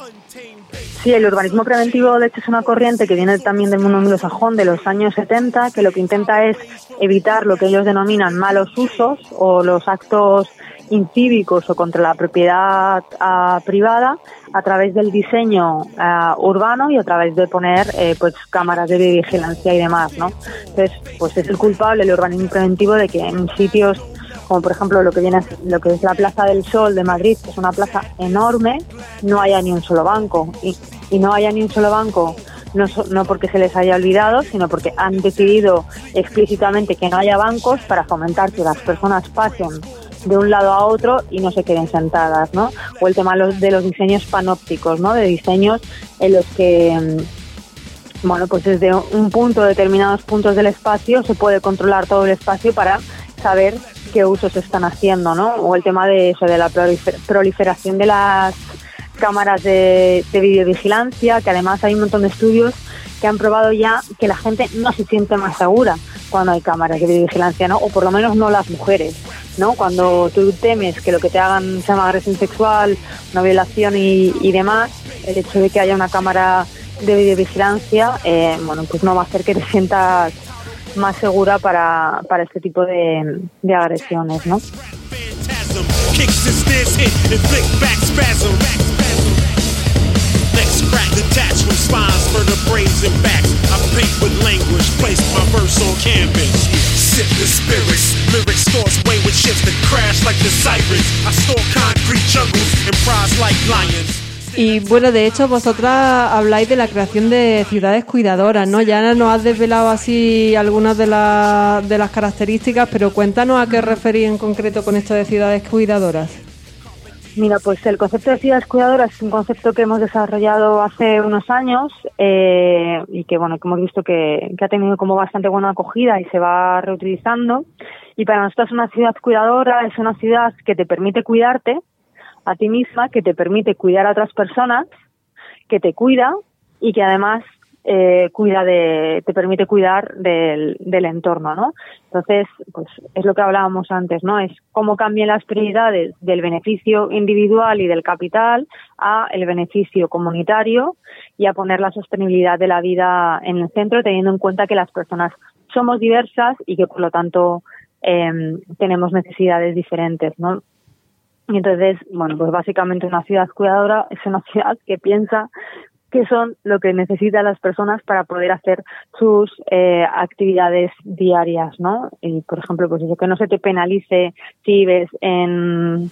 Sí, el urbanismo preventivo, de hecho, es una corriente que viene también del mundo anglosajón de los años 70, que lo que intenta es evitar lo que ellos denominan malos usos o los actos incívicos o contra la propiedad uh, privada a través del diseño uh, urbano y a través de poner eh, pues cámaras de vigilancia y demás, ¿no? Entonces, pues es el culpable el urbanismo preventivo de que en sitios como por ejemplo lo que viene lo que es la Plaza del Sol de Madrid, que es una plaza enorme, no haya ni un solo banco y, y no haya ni un solo banco no, no porque se les haya olvidado, sino porque han decidido explícitamente que no haya bancos para fomentar que las personas pasen de un lado a otro y no se queden sentadas, ¿no? O el tema de los diseños panópticos, ¿no? De diseños en los que, mm, bueno, pues desde un punto, determinados puntos del espacio, se puede controlar todo el espacio para saber qué usos están haciendo, ¿no? O el tema de eso, de la proliferación de las cámaras de, de videovigilancia, que además hay un montón de estudios que han probado ya que la gente no se siente más segura cuando hay cámaras de vigilancia, ¿no? O por lo menos no las mujeres, ¿no? Cuando tú temes que lo que te hagan sea una agresión sexual, una violación y, demás, el hecho de que haya una cámara de videovigilancia, eh, bueno, pues no va a hacer que te sientas más segura para, para este tipo de, de agresiones, ¿no? spasm. Kicks and snares hit, inflict back spasm. Back spasm. Next crack detached from spines, vertebraes, and backs. I paint with language, place my verse on canvas. Sickness spirits, lyrics stores way with ships that crash like the sirens. I store concrete jungles and prize like lions. Y bueno, de hecho, vosotras habláis de la creación de ciudades cuidadoras, ¿no? Ya nos has desvelado así algunas de, de las características, pero cuéntanos a qué referís en concreto con esto de ciudades cuidadoras. Mira, pues el concepto de ciudades cuidadoras es un concepto que hemos desarrollado hace unos años eh, y que bueno que hemos visto que, ha tenido como bastante buena acogida y se va reutilizando. Y para nosotros una ciudad cuidadora es una ciudad que te permite cuidarte a ti misma, que te permite cuidar a otras personas, que te cuida y que además eh, cuida de, te permite cuidar del, del entorno, ¿no? Entonces, pues es lo que hablábamos antes, ¿no? Es cómo cambian las prioridades del beneficio individual y del capital a el beneficio comunitario y a poner la sostenibilidad de la vida en el centro, teniendo en cuenta que las personas somos diversas y que por lo tanto em, tenemos necesidades diferentes, ¿no? Y entonces, bueno, pues básicamente una ciudad cuidadora es una ciudad que piensa que son lo que necesitan las personas para poder hacer sus eh, actividades diarias, ¿no? Y, por ejemplo, pues eso, que no se te penalice si vives en,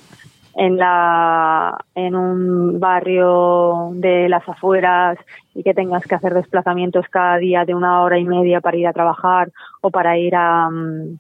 en, la, en un barrio de las afueras y que tengas que hacer desplazamientos cada día de una hora y media para ir a trabajar o para ir a... Mm,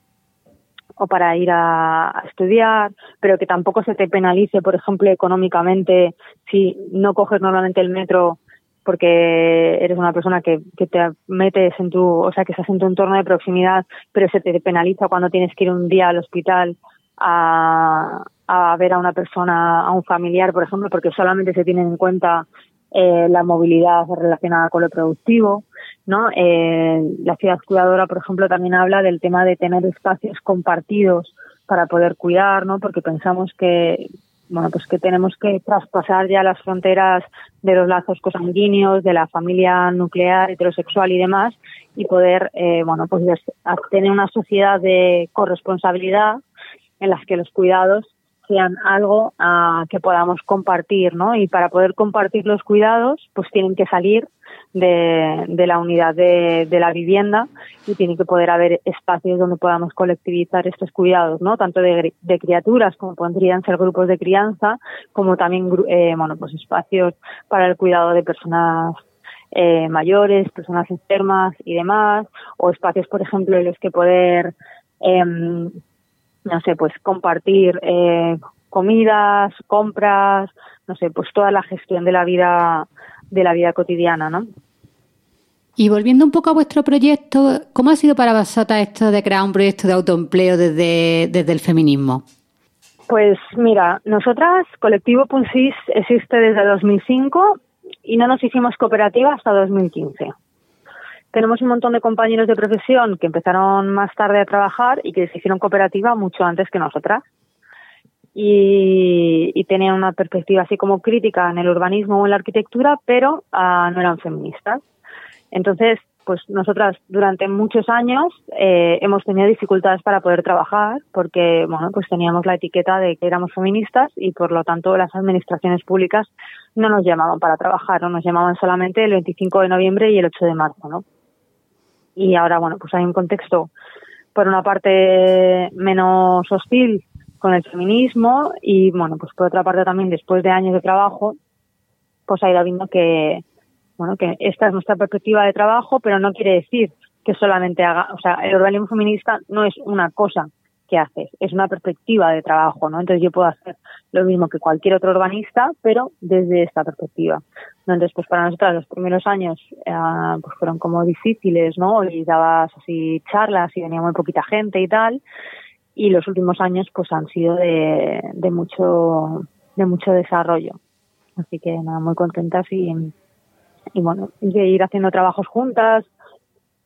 o para ir a, estudiar, pero que tampoco se te penalice, por ejemplo, económicamente si no coges normalmente el metro porque eres una persona que, que te metes en tu, o sea, que estás en tu entorno de proximidad, pero se te penaliza cuando tienes que ir un día al hospital a, a ver a una persona, a un familiar, por ejemplo, porque solamente se tiene en cuenta eh, la movilidad relacionada con lo productivo, ¿no? Eh, la ciudad cuidadora, por ejemplo, también habla del tema de tener espacios compartidos para poder cuidar, ¿no? Porque pensamos que, bueno, pues que tenemos que traspasar ya las fronteras de los lazos cosanguíneos, de la familia nuclear, heterosexual y demás, y poder, eh, bueno, pues tener una sociedad de corresponsabilidad en las que los cuidados sean algo uh, que podamos compartir, ¿no? Y para poder compartir los cuidados, pues tienen que salir de, de la unidad de, de, la vivienda y tiene que poder haber espacios donde podamos colectivizar estos cuidados, ¿no? Tanto de, de criaturas como podrían ser grupos de crianza, como también, eh, bueno, pues espacios para el cuidado de personas eh, mayores, personas enfermas y demás, o espacios, por ejemplo, en los que poder eh, no sé, pues compartir eh, comidas, compras, no sé, pues toda la gestión de la vida de la vida cotidiana, ¿no? Y volviendo un poco a vuestro proyecto, ¿cómo ha sido para vosotras esto de crear un proyecto de autoempleo desde, desde el feminismo? Pues mira, nosotras, Colectivo Punsis existe desde 2005 y no nos hicimos cooperativa hasta 2015 tenemos un montón de compañeros de profesión que empezaron más tarde a trabajar y que se hicieron cooperativa mucho antes que nosotras. Y, y tenían una perspectiva así como crítica en el urbanismo o en la arquitectura, pero uh, no eran feministas. Entonces, pues nosotras durante muchos años eh, hemos tenido dificultades para poder trabajar porque, bueno, pues teníamos la etiqueta de que éramos feministas y por lo tanto las administraciones públicas no nos llamaban para trabajar, no nos llamaban solamente el 25 de noviembre y el 8 de marzo, ¿no? y ahora, bueno, pues hay un contexto, por una parte, menos hostil con el feminismo y, bueno, pues por otra parte también, después de años de trabajo, pues ha ido viendo que, bueno, que esta es nuestra perspectiva de trabajo, pero no quiere decir que solamente haga, o sea, el urbanismo feminista no es una cosa que haces, es una perspectiva de trabajo, ¿no? Entonces yo puedo hacer lo mismo que cualquier otro urbanista, pero desde esta perspectiva. Entonces, pues para nosotros los primeros años eh, pues fueron como difíciles, ¿no? Y dabas así charlas y venía muy poquita gente y tal. Y los últimos años pues han sido de, de mucho de mucho desarrollo. Así que nada, muy contentas y, bueno, de ir haciendo trabajos juntas,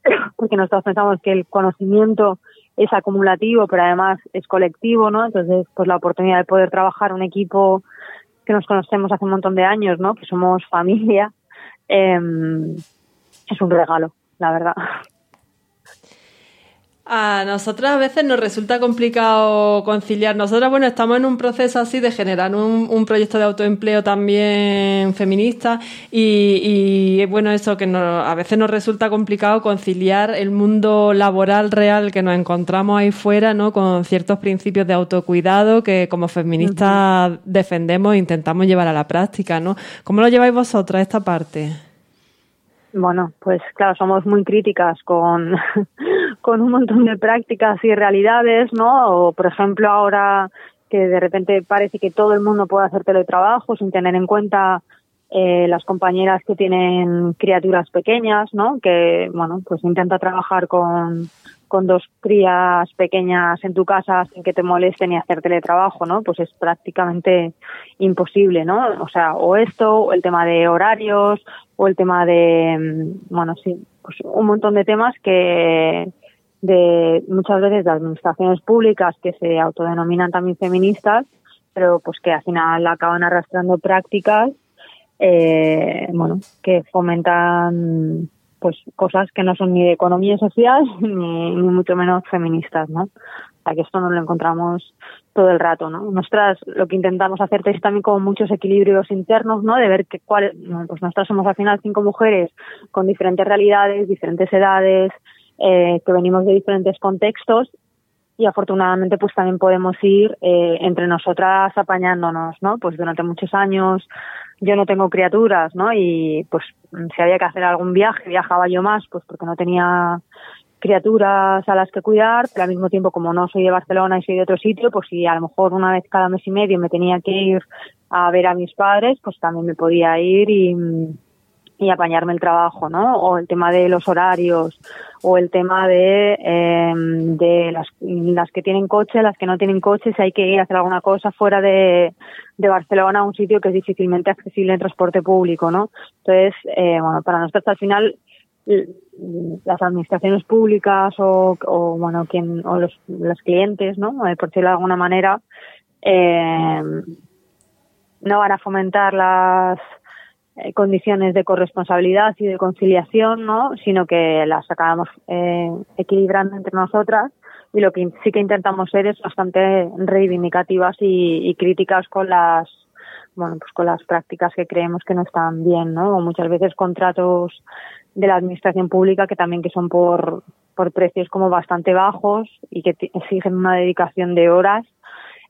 porque nosotros pensamos que el conocimiento es acumulativo, pero además es colectivo, ¿no? Entonces, pues la oportunidad de poder trabajar un equipo que nos conocemos hace un montón de años, ¿no? Que somos familia, eh, es un regalo, la verdad. A nosotras a veces nos resulta complicado conciliar. Nosotras, bueno, estamos en un proceso así de generar un, un proyecto de autoempleo también feminista y, y bueno, eso que a veces nos resulta complicado conciliar el mundo laboral real que nos encontramos ahí fuera, ¿no? Con ciertos principios de autocuidado que como feministas defendemos e intentamos llevar a la práctica, ¿no? ¿Cómo lo lleváis vosotras esta parte? Bueno, pues claro, somos muy críticas con, con un montón de prácticas y realidades, ¿no? O, por ejemplo, ahora que de repente parece que todo el mundo puede hacer teletrabajo sin tener en cuenta eh, las compañeras que tienen criaturas pequeñas, ¿no? Que, bueno, pues intenta trabajar con, con dos crías pequeñas en tu casa sin que te molesten y hacer teletrabajo, ¿no? Pues es prácticamente imposible, ¿no? O sea, o esto, o el tema de horarios, o el tema de, mm, bueno, sí, pues un montón de temas que de muchas veces de administraciones públicas que se autodenominan también feministas, pero pues que al final acaban arrastrando prácticas, eh, bueno, que fomentan pues cosas que no son ni de economía social ni, mucho menos feministas, ¿no? O esto no lo encontramos todo el rato, ¿no? Nosotras lo que intentamos hacer es también como muchos equilibrios internos, ¿no? De ver que cuál, pues nosotras somos al final cinco mujeres con diferentes realidades, diferentes edades, eh, que venimos de diferentes contextos y afortunadamente pues también podemos ir eh, entre nosotras apañándonos, ¿no? Pues durante muchos años yo no tengo criaturas, ¿no? Y pues si había que hacer algún viaje, viajaba yo más, pues porque no tenía criaturas a las que cuidar, pero al mismo tiempo como no soy de Barcelona y soy de otro sitio, pues si a lo mejor una vez cada mes y medio me tenía que ir a ver a mis padres, pues también me podía ir y, y apañarme el trabajo, ¿no? O el tema de los horarios, o el tema de, eh, de las, las que tienen coche, las que no tienen coche, si hay que ir a hacer alguna cosa fuera de, de Barcelona, a un sitio que es difícilmente accesible en transporte público, ¿no? Entonces, eh, bueno, para nosotros al final las administraciones públicas o, o bueno quien o los, los clientes no eh, por decirlo de alguna manera eh, no van a fomentar las eh, condiciones de corresponsabilidad y de conciliación no sino que las acabamos eh, equilibrando entre nosotras. Y lo que sí que intentamos ser es bastante reivindicativas y, críticas con las bueno pues con las prácticas que creemos que no están bien no o muchas veces contratos de la administración pública que también que son por, por precios como bastante bajos y que exigen una dedicación de horas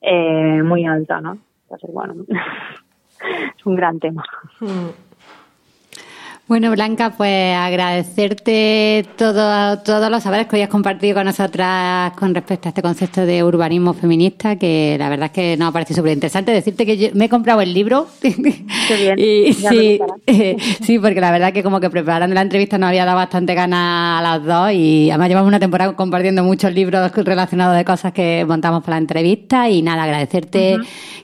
eh, muy alta, ¿no? Entonces, bueno, es un gran tema. Mm. Bueno, Blanca, pues agradecerte todo, todos los saberes que hoy has compartido con nosotras con respecto a este concepto de urbanismo feminista, que la verdad es que nos ha parecido súper interesante. Decirte que yo me he comprado el libro. Qué bien. y, sí, eh, sí, porque la verdad que como que preparando la entrevista nos había dado bastante ganas a las dos y además llevamos una temporada compartiendo muchos libros relacionados de cosas que montamos para la entrevista y nada, agradecerte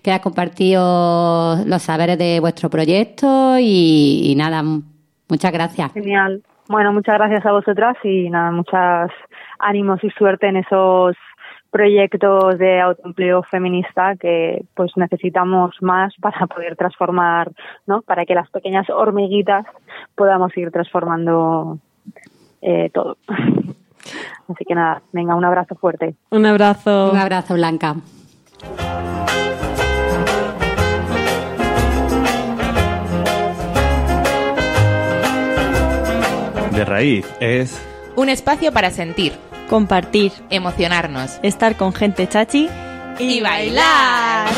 que hayas compartido los saberes de vuestro proyecto y, y nada, muchas gracias. Genial. Bueno, muchas gracias a vosotras y nada, muchas ánimos y suerte en esos proyectos de autoempleo feminista que pues necesitamos más para poder transformar, ¿no? Para que las pequeñas hormiguitas podamos ir transformando eh, todo. Así que nada, venga, un abrazo fuerte. Un abrazo. Un abrazo, Blanca. De raíz es Un espacio para sentir, compartir, emocionarnos. Estar con gente chachi y bailar.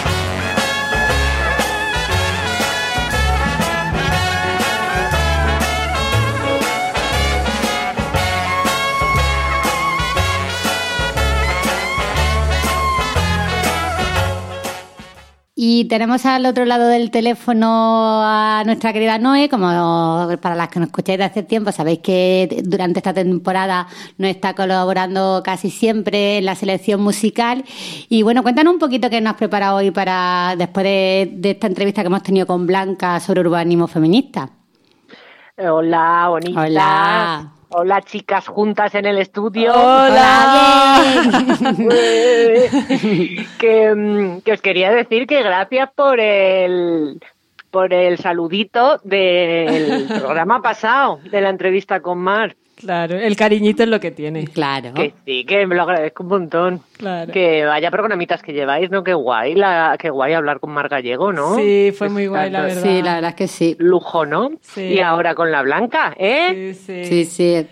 Y tenemos al otro lado del teléfono a nuestra querida Noé, como para las que nos escucháis de hace tiempo, sabéis que durante esta temporada nos está colaborando casi siempre en la selección musical. Y bueno, cuéntanos un poquito qué nos has preparado hoy para, después de, de esta entrevista que hemos tenido con Blanca sobre urbanismo feminista. Hola, bonita. Hola. Hola, chicas juntas en el estudio. Hola. que, mm, que os quería decir que gracias por el por el saludito del programa pasado, de la entrevista con Mar. Claro, el cariñito es lo que tiene. Claro. Que sí, que me lo agradezco un montón. Claro. Que vaya programitas que lleváis, ¿no? Qué guay, la, qué guay hablar con Mar Gallego, ¿no? Sí, fue muy guay, la verdad. Sí, la verdad es que sí. Lujo, ¿no? Sí. Y ahora con la Blanca, ¿eh? Sí, sí. Sí, sí.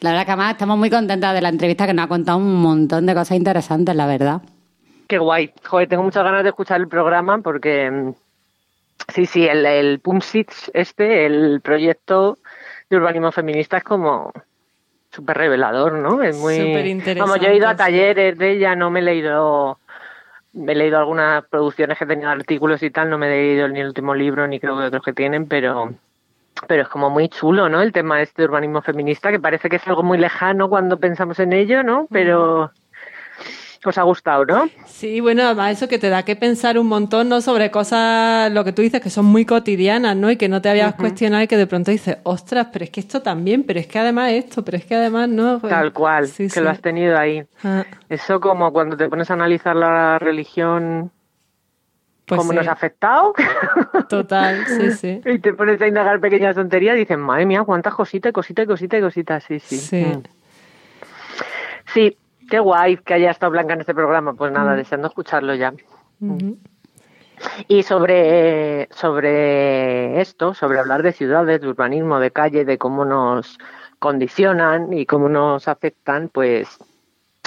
La verdad que además estamos muy contentas de la entrevista que nos ha contado un montón de cosas interesantes, la verdad. Qué guay. Joder, tengo muchas ganas de escuchar el programa porque mm, sí, sí, el, el Pumsits este, el proyecto de urbanismo feminista es como súper revelador, ¿no? Es muy Superinteresante, Vamos, yo he ido a talleres de ella, no me he leído me he leído algunas producciones que he tenido artículos y tal, no me he leído ni el último libro ni creo que otros que tienen, pero pero es como muy chulo, ¿no? El tema este de urbanismo feminista, que parece que es algo muy lejano cuando pensamos en ello, ¿no? Pero os ha gustado, ¿no? Sí, bueno, además eso que te da que pensar un montón, ¿no? Sobre cosas, lo que tú dices, que son muy cotidianas, ¿no? Y que no te habías cuestionado y que de pronto dices, ostras, pero es que esto también, pero es que además esto, pero es que además, ¿no? Pues, Tal cual, sí, que sí. lo has tenido ahí. Ah, Eso como cuando te pones a analizar la religión Pues cómo sí. nos ha afectado. Total, sí, sí. y te pones a indagar pequeñas tonterías y dices, madre mía, cuántas cositas, cositas, cositas, cositas, sí, sí. Sí. Mm. Sí, qué guay que haya estado Blanca en este programa. Pues nada, Mm. deseando escucharlo ya. Ujú. Y sobre, sobre esto, sobre hablar de ciudades, de urbanismo, de calle, de cómo nos condicionan y cómo nos afectan, pues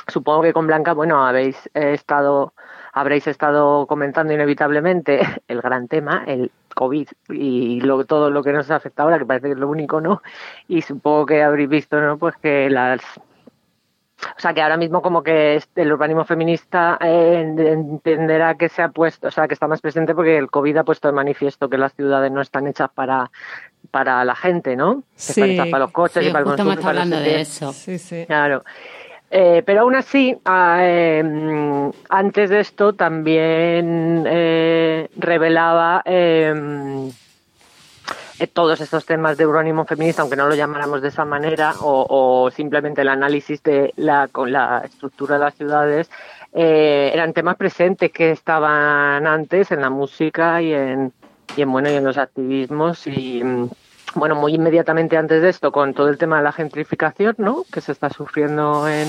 supongo que con Blanca, bueno, habéis estado, habréis estado comentando inevitablemente el gran tema, el COVID y lo, todo lo que nos afecta ahora, que parece que es lo único, ¿no? Y supongo que habréis visto, ¿no? Pues que las o sea, que ahora mismo como que el urbanismo feminista eh, entenderá que se ha puesto, o sea, que está más presente porque el COVID ha puesto de manifiesto que las ciudades no están hechas para para la gente, ¿no? Que están Sí. hechas para los coches Sí, y para el consumo. sé hablando de eso. Sí, sí. Claro. Eh, pero aún así, ah, eh, antes de esto también eh, revelaba todos estos temas de urbanismo feminista, aunque no lo llamáramos de esa manera, o, o simplemente el análisis de la, con la estructura de las ciudades, eh, eran temas presentes que estaban antes en la música y en, y en, bueno, y en los activismos y mm, bueno, muy inmediatamente antes de esto, con todo el tema de la gentrificación, ¿no? Que se está sufriendo en,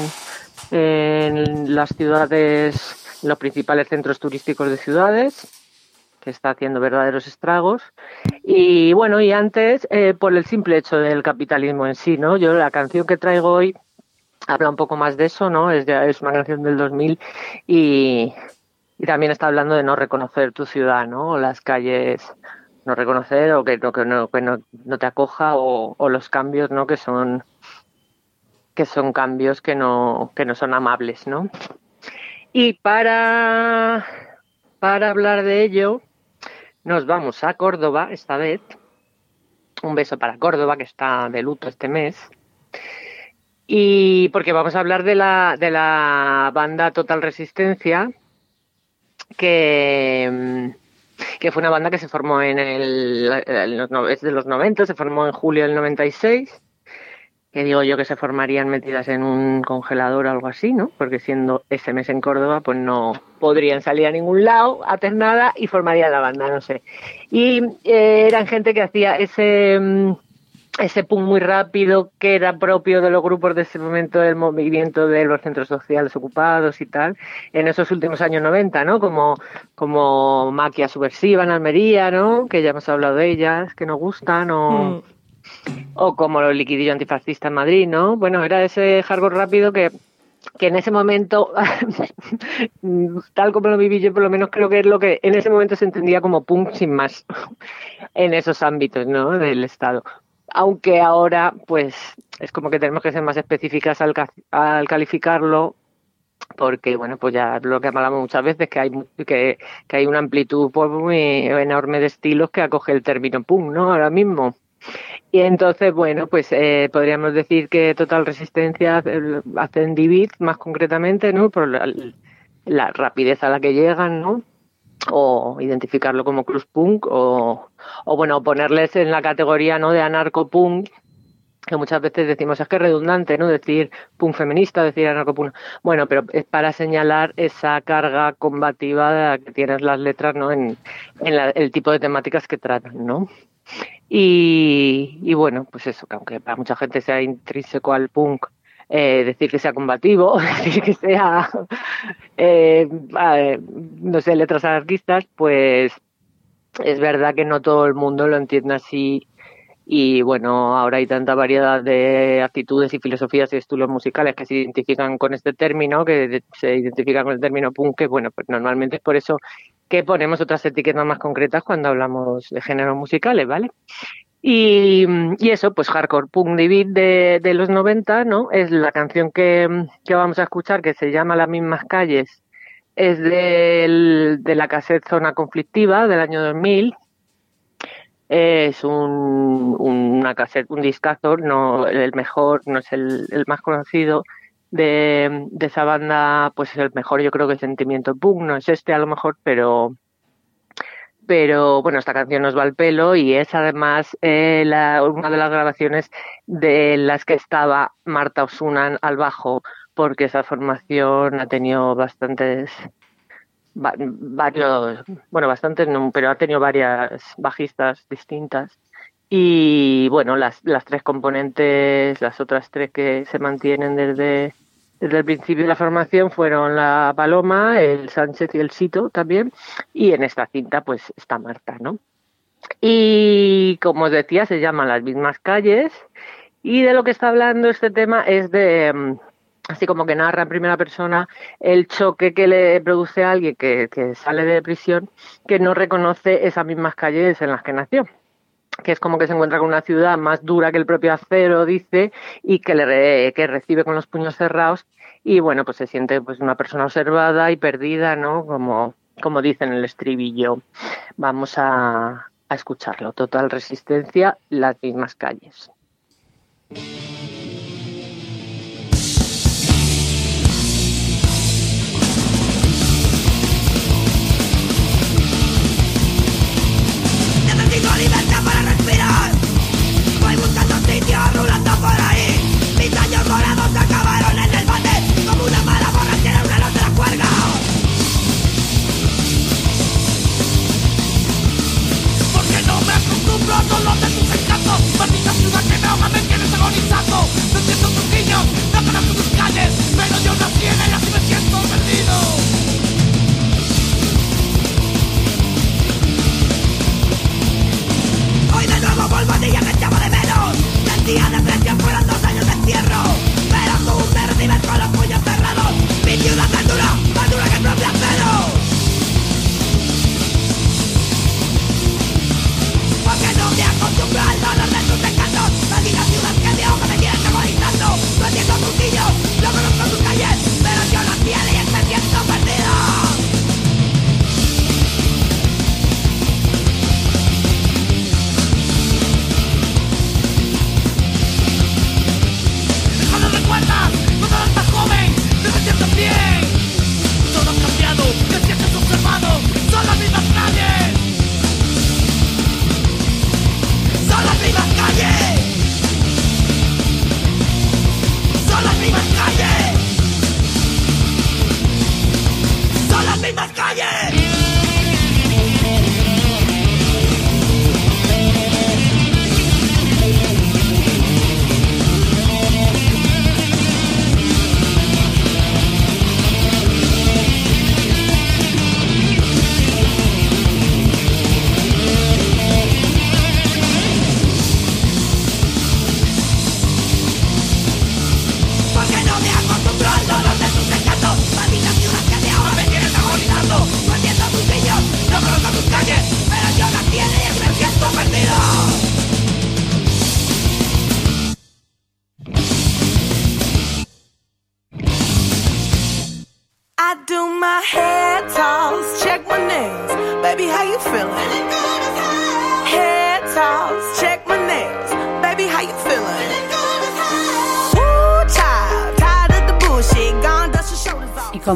en las ciudades, en los principales centros turísticos de ciudades, que está haciendo verdaderos estragos. Y bueno, y antes, eh, por el simple hecho del capitalismo en sí, ¿no? Yo la canción que traigo hoy habla un poco más de eso, ¿no? Es, ya- es una canción del 2000 y, y también está hablando de no reconocer tu ciudad, ¿no? O las calles no reconocer o que no, que no, que no, no te acoja o, o los cambios, ¿no? Que son que son cambios que no, que no son amables, ¿no? Y para, para hablar de ello, nos vamos a Córdoba esta vez. Un beso para Córdoba, que está de luto este mes. Y porque vamos a hablar de la, de la banda Total Resistencia, que, que fue una banda que se formó en el, en de los 90, se formó en julio del 96 que digo yo que se formarían metidas en un congelador o algo así, ¿no? Porque siendo ese mes en Córdoba, pues no podrían salir a ningún lado, hacer nada y formarían la banda, no sé. Y eh, eran gente que hacía ese mm, ese pum muy rápido que era propio de los grupos de ese momento del movimiento de los centros sociales ocupados y tal, en esos últimos años 90, ¿no? Como, como Maquia Subversiva en Almería, ¿no? Que ya hemos hablado de ellas, que nos gustan, o Mm. O como los liquidillos antifascistas en Madrid, ¿no? Bueno, era ese hardcore rápido que, que en ese momento, tal como lo viví yo, por lo menos creo que es lo que en ese momento se entendía como punk sin más en esos ámbitos, ¿no? Del Estado. Aunque ahora, pues, es como que tenemos que ser más específicas al, al calificarlo porque bueno pues ya lo que hablamos muchas veces que hay que, que hay una amplitud pues, enorme de estilos que acoge el término punk no ahora mismo y entonces, bueno, pues eh, podríamos decir que Total Resistencia hacen Divid más concretamente, ¿no? Por la, rapidez a la que llegan, ¿no? O identificarlo como cruz punk o, o bueno, ponerles en la categoría, ¿no? De anarcopunk, que muchas veces decimos, es que es redundante, ¿no? Decir punk feminista, decir anarcopunk. Bueno, pero es para señalar esa carga combativa que tienen las letras, ¿no? En, en la- el tipo de temáticas que tratan, ¿no? Y, y bueno, pues eso, que aunque para mucha gente sea intrínseco al punk, eh, decir que sea combativo, decir que sea, eh, no sé, letras anarquistas, pues es verdad que no todo el mundo lo entiende así. Y bueno, ahora hay tanta variedad de actitudes y filosofías y estilos musicales que se identifican con este término, que se identifican con el término punk, que bueno, pues normalmente es por eso que ponemos otras etiquetas más concretas cuando hablamos de géneros musicales, ¿vale? Y, eso, pues Hardcore Punk de, de los 90, ¿no? Es la canción que, vamos a escuchar, que se llama Las mismas calles, es de la cassette Zona Conflictiva del año 2000. Es un, una cassette, un discazo, no el mejor, no es el más conocido de, de esa banda, pues es el mejor, yo creo que Sentimiento Punk, no es este a lo mejor, pero pero bueno, esta canción nos va al pelo y es además eh, una de las grabaciones de las que estaba Marta Osunan al bajo, porque esa formación ha tenido bastantes va- varios, bueno, bastantes, no, pero ha tenido varias bajistas distintas. Y bueno, las, las tres componentes, las otras tres que se mantienen desde, desde el principio de la formación fueron la Paloma, el Sánchez y el Sito también. Y en esta cinta pues está Marta, ¿no? Y como os decía, se llaman las mismas calles. Y de lo que está hablando este tema es de, mm, así como que narra en primera persona el choque que le produce a alguien que, que sale de prisión que no reconoce esas mismas calles en las que nació que es como que se encuentra con una ciudad más dura que el propio acero, dice, y que le re- que recibe con los puños cerrados y bueno, pues se siente pues una persona observada y perdida, ¿no? Como, como dice en el estribillo. Vamos a, a escucharlo. Total resistencia, las mismas calles. Que me tienes agonizando. No entiendo tus niños, no conozco tus calles. Pero yo nací en ellas y me siento perdido. Vuelvo a ti ya me echaba de menos Del día de presión fueron dos años de encierro Pero tú me recibes con los puños cerrados Mi ciudad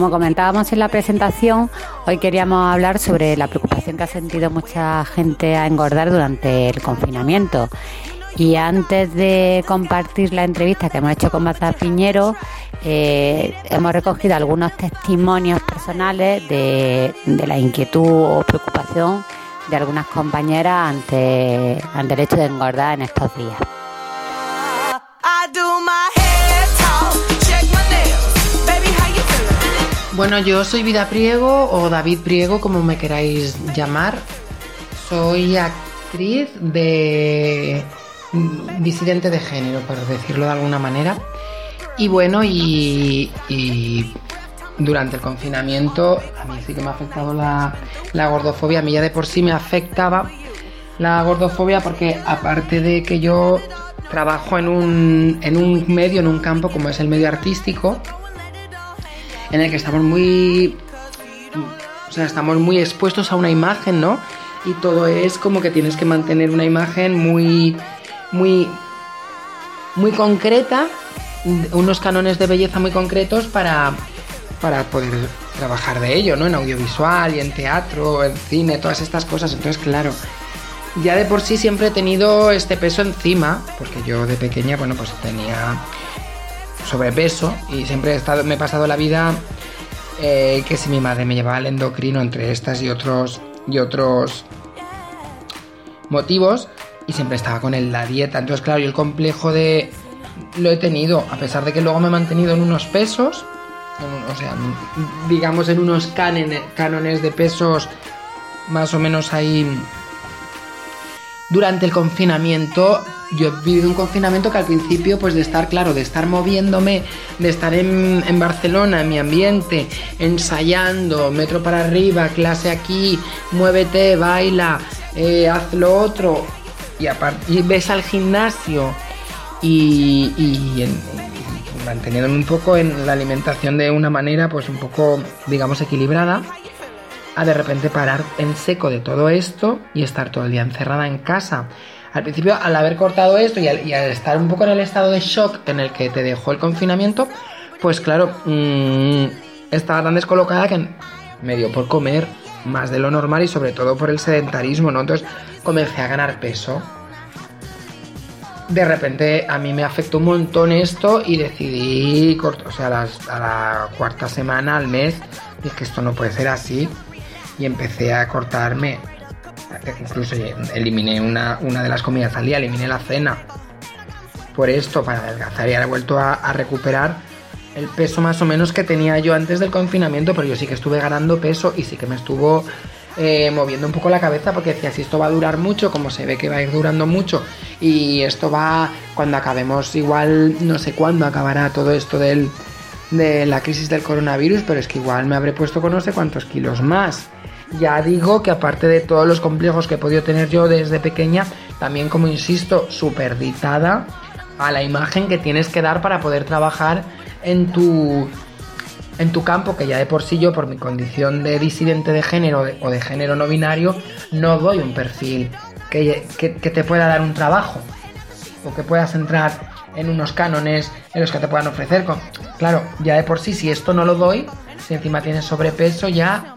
como comentábamos en la presentación, hoy queríamos hablar sobre la preocupación que ha sentido mucha gente a engordar durante el confinamiento. Y antes de compartir la entrevista que hemos hecho con Marta Piñero, eh, hemos recogido algunos testimonios personales de, la inquietud o preocupación de algunas compañeras ante el hecho de engordar en estos días. Bueno, yo soy Vida Priego o David Priego, como me queráis llamar. Soy actriz de mm, disidente de género, por decirlo de alguna manera. Y bueno, y, durante el confinamiento a mí sí que me ha afectado la, la gordofobia. A mí ya de por sí me afectaba la gordofobia porque aparte de que yo trabajo en un, en un medio, en un campo como es el medio artístico, en el que estamos muy o sea, estamos muy expuestos a una imagen, ¿no? Y todo es como que tienes que mantener una imagen muy muy muy concreta, unos cánones de belleza muy concretos para para poder trabajar de ello, ¿no? En audiovisual y en teatro, en cine, todas estas cosas. Entonces, claro, ya de por sí siempre he tenido este peso encima, porque yo de pequeña, bueno, pues tenía sobrepeso y siempre he estado, me he pasado la vida eh, que si mi madre me llevaba al endocrino entre estas y otros y otros motivos y siempre estaba con él la dieta. Entonces, claro, yo el complejo de lo he tenido, a pesar de que luego me he mantenido en unos pesos, o sea, digamos en unos cánones de pesos más o menos ahí durante el confinamiento yo he vivido un confinamiento que al principio, pues de estar, claro, de estar moviéndome, de estar en, Barcelona, en mi ambiente, ensayando, metro para arriba, clase aquí, muévete, baila, eh, haz lo otro, y, y ves al gimnasio y, manteniéndome un poco en la alimentación de una manera, pues un poco, digamos, equilibrada a de repente parar en seco de todo esto y estar todo el día encerrada en casa. Al principio, al haber cortado esto y al, estar un poco en el estado de shock en el que te dejó el confinamiento, pues claro, mm, estaba tan descolocada que me dio por comer más de lo normal y sobre todo por el sedentarismo, ¿no? Entonces comencé a ganar peso. De repente a mí me afectó un montón esto y decidí o sea, a, a la cuarta semana, al mes, dije que esto no puede ser así y empecé a cortarme. Incluso eliminé una, de las comidas al día, eliminé la cena. Por esto, para adelgazar y ahora he vuelto a, recuperar el peso más o menos que tenía yo antes del confinamiento, pero yo sí que estuve ganando peso y sí que me estuvo eh, moviendo un poco la cabeza porque decía, si esto va a durar mucho, como se ve que va a ir durando mucho, y esto va, cuando acabemos, igual no sé cuándo acabará todo esto del, de la crisis del coronavirus, pero es que igual me habré puesto con no sé cuántos kilos más. Ya digo que aparte de todos los complejos que he podido tener yo desde pequeña, también como insisto, superditada a la imagen que tienes que dar para poder trabajar en tu en tu campo, que ya de por sí yo, por mi condición de disidente de género o de género no binario, no doy un perfil que, que, te pueda dar un trabajo o que puedas entrar en unos cánones en los que te puedan ofrecer. Claro, ya de por sí, si esto no lo doy, si encima tienes sobrepeso, ya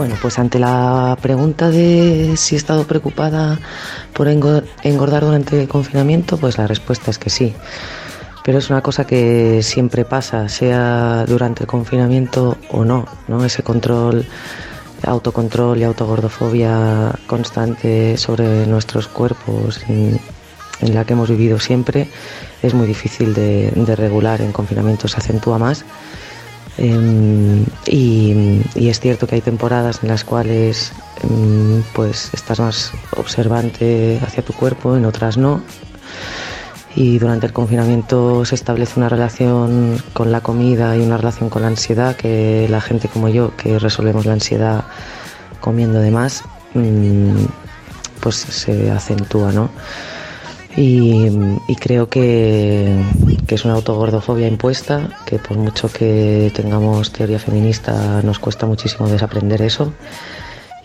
Bueno, pues ante la pregunta de si he estado preocupada por engordar durante el confinamiento, pues la respuesta es que sí. Pero es una cosa que siempre pasa, sea durante el confinamiento o no, ¿no? Ese control, autocontrol y autogordofobia constante sobre nuestros cuerpos en, la que hemos vivido siempre es muy difícil de regular. En confinamiento se acentúa más Em, y, es cierto que hay temporadas en las cuales em, pues estás más observante hacia tu cuerpo, en otras no. Y durante el confinamiento se establece una relación con la comida y una relación con la ansiedad que la gente como yo, que resolvemos la ansiedad comiendo de más, mm, pues se acentúa, ¿no? Y, creo que, es una autogordofobia impuesta, que por mucho que tengamos teoría feminista nos cuesta muchísimo desaprender eso.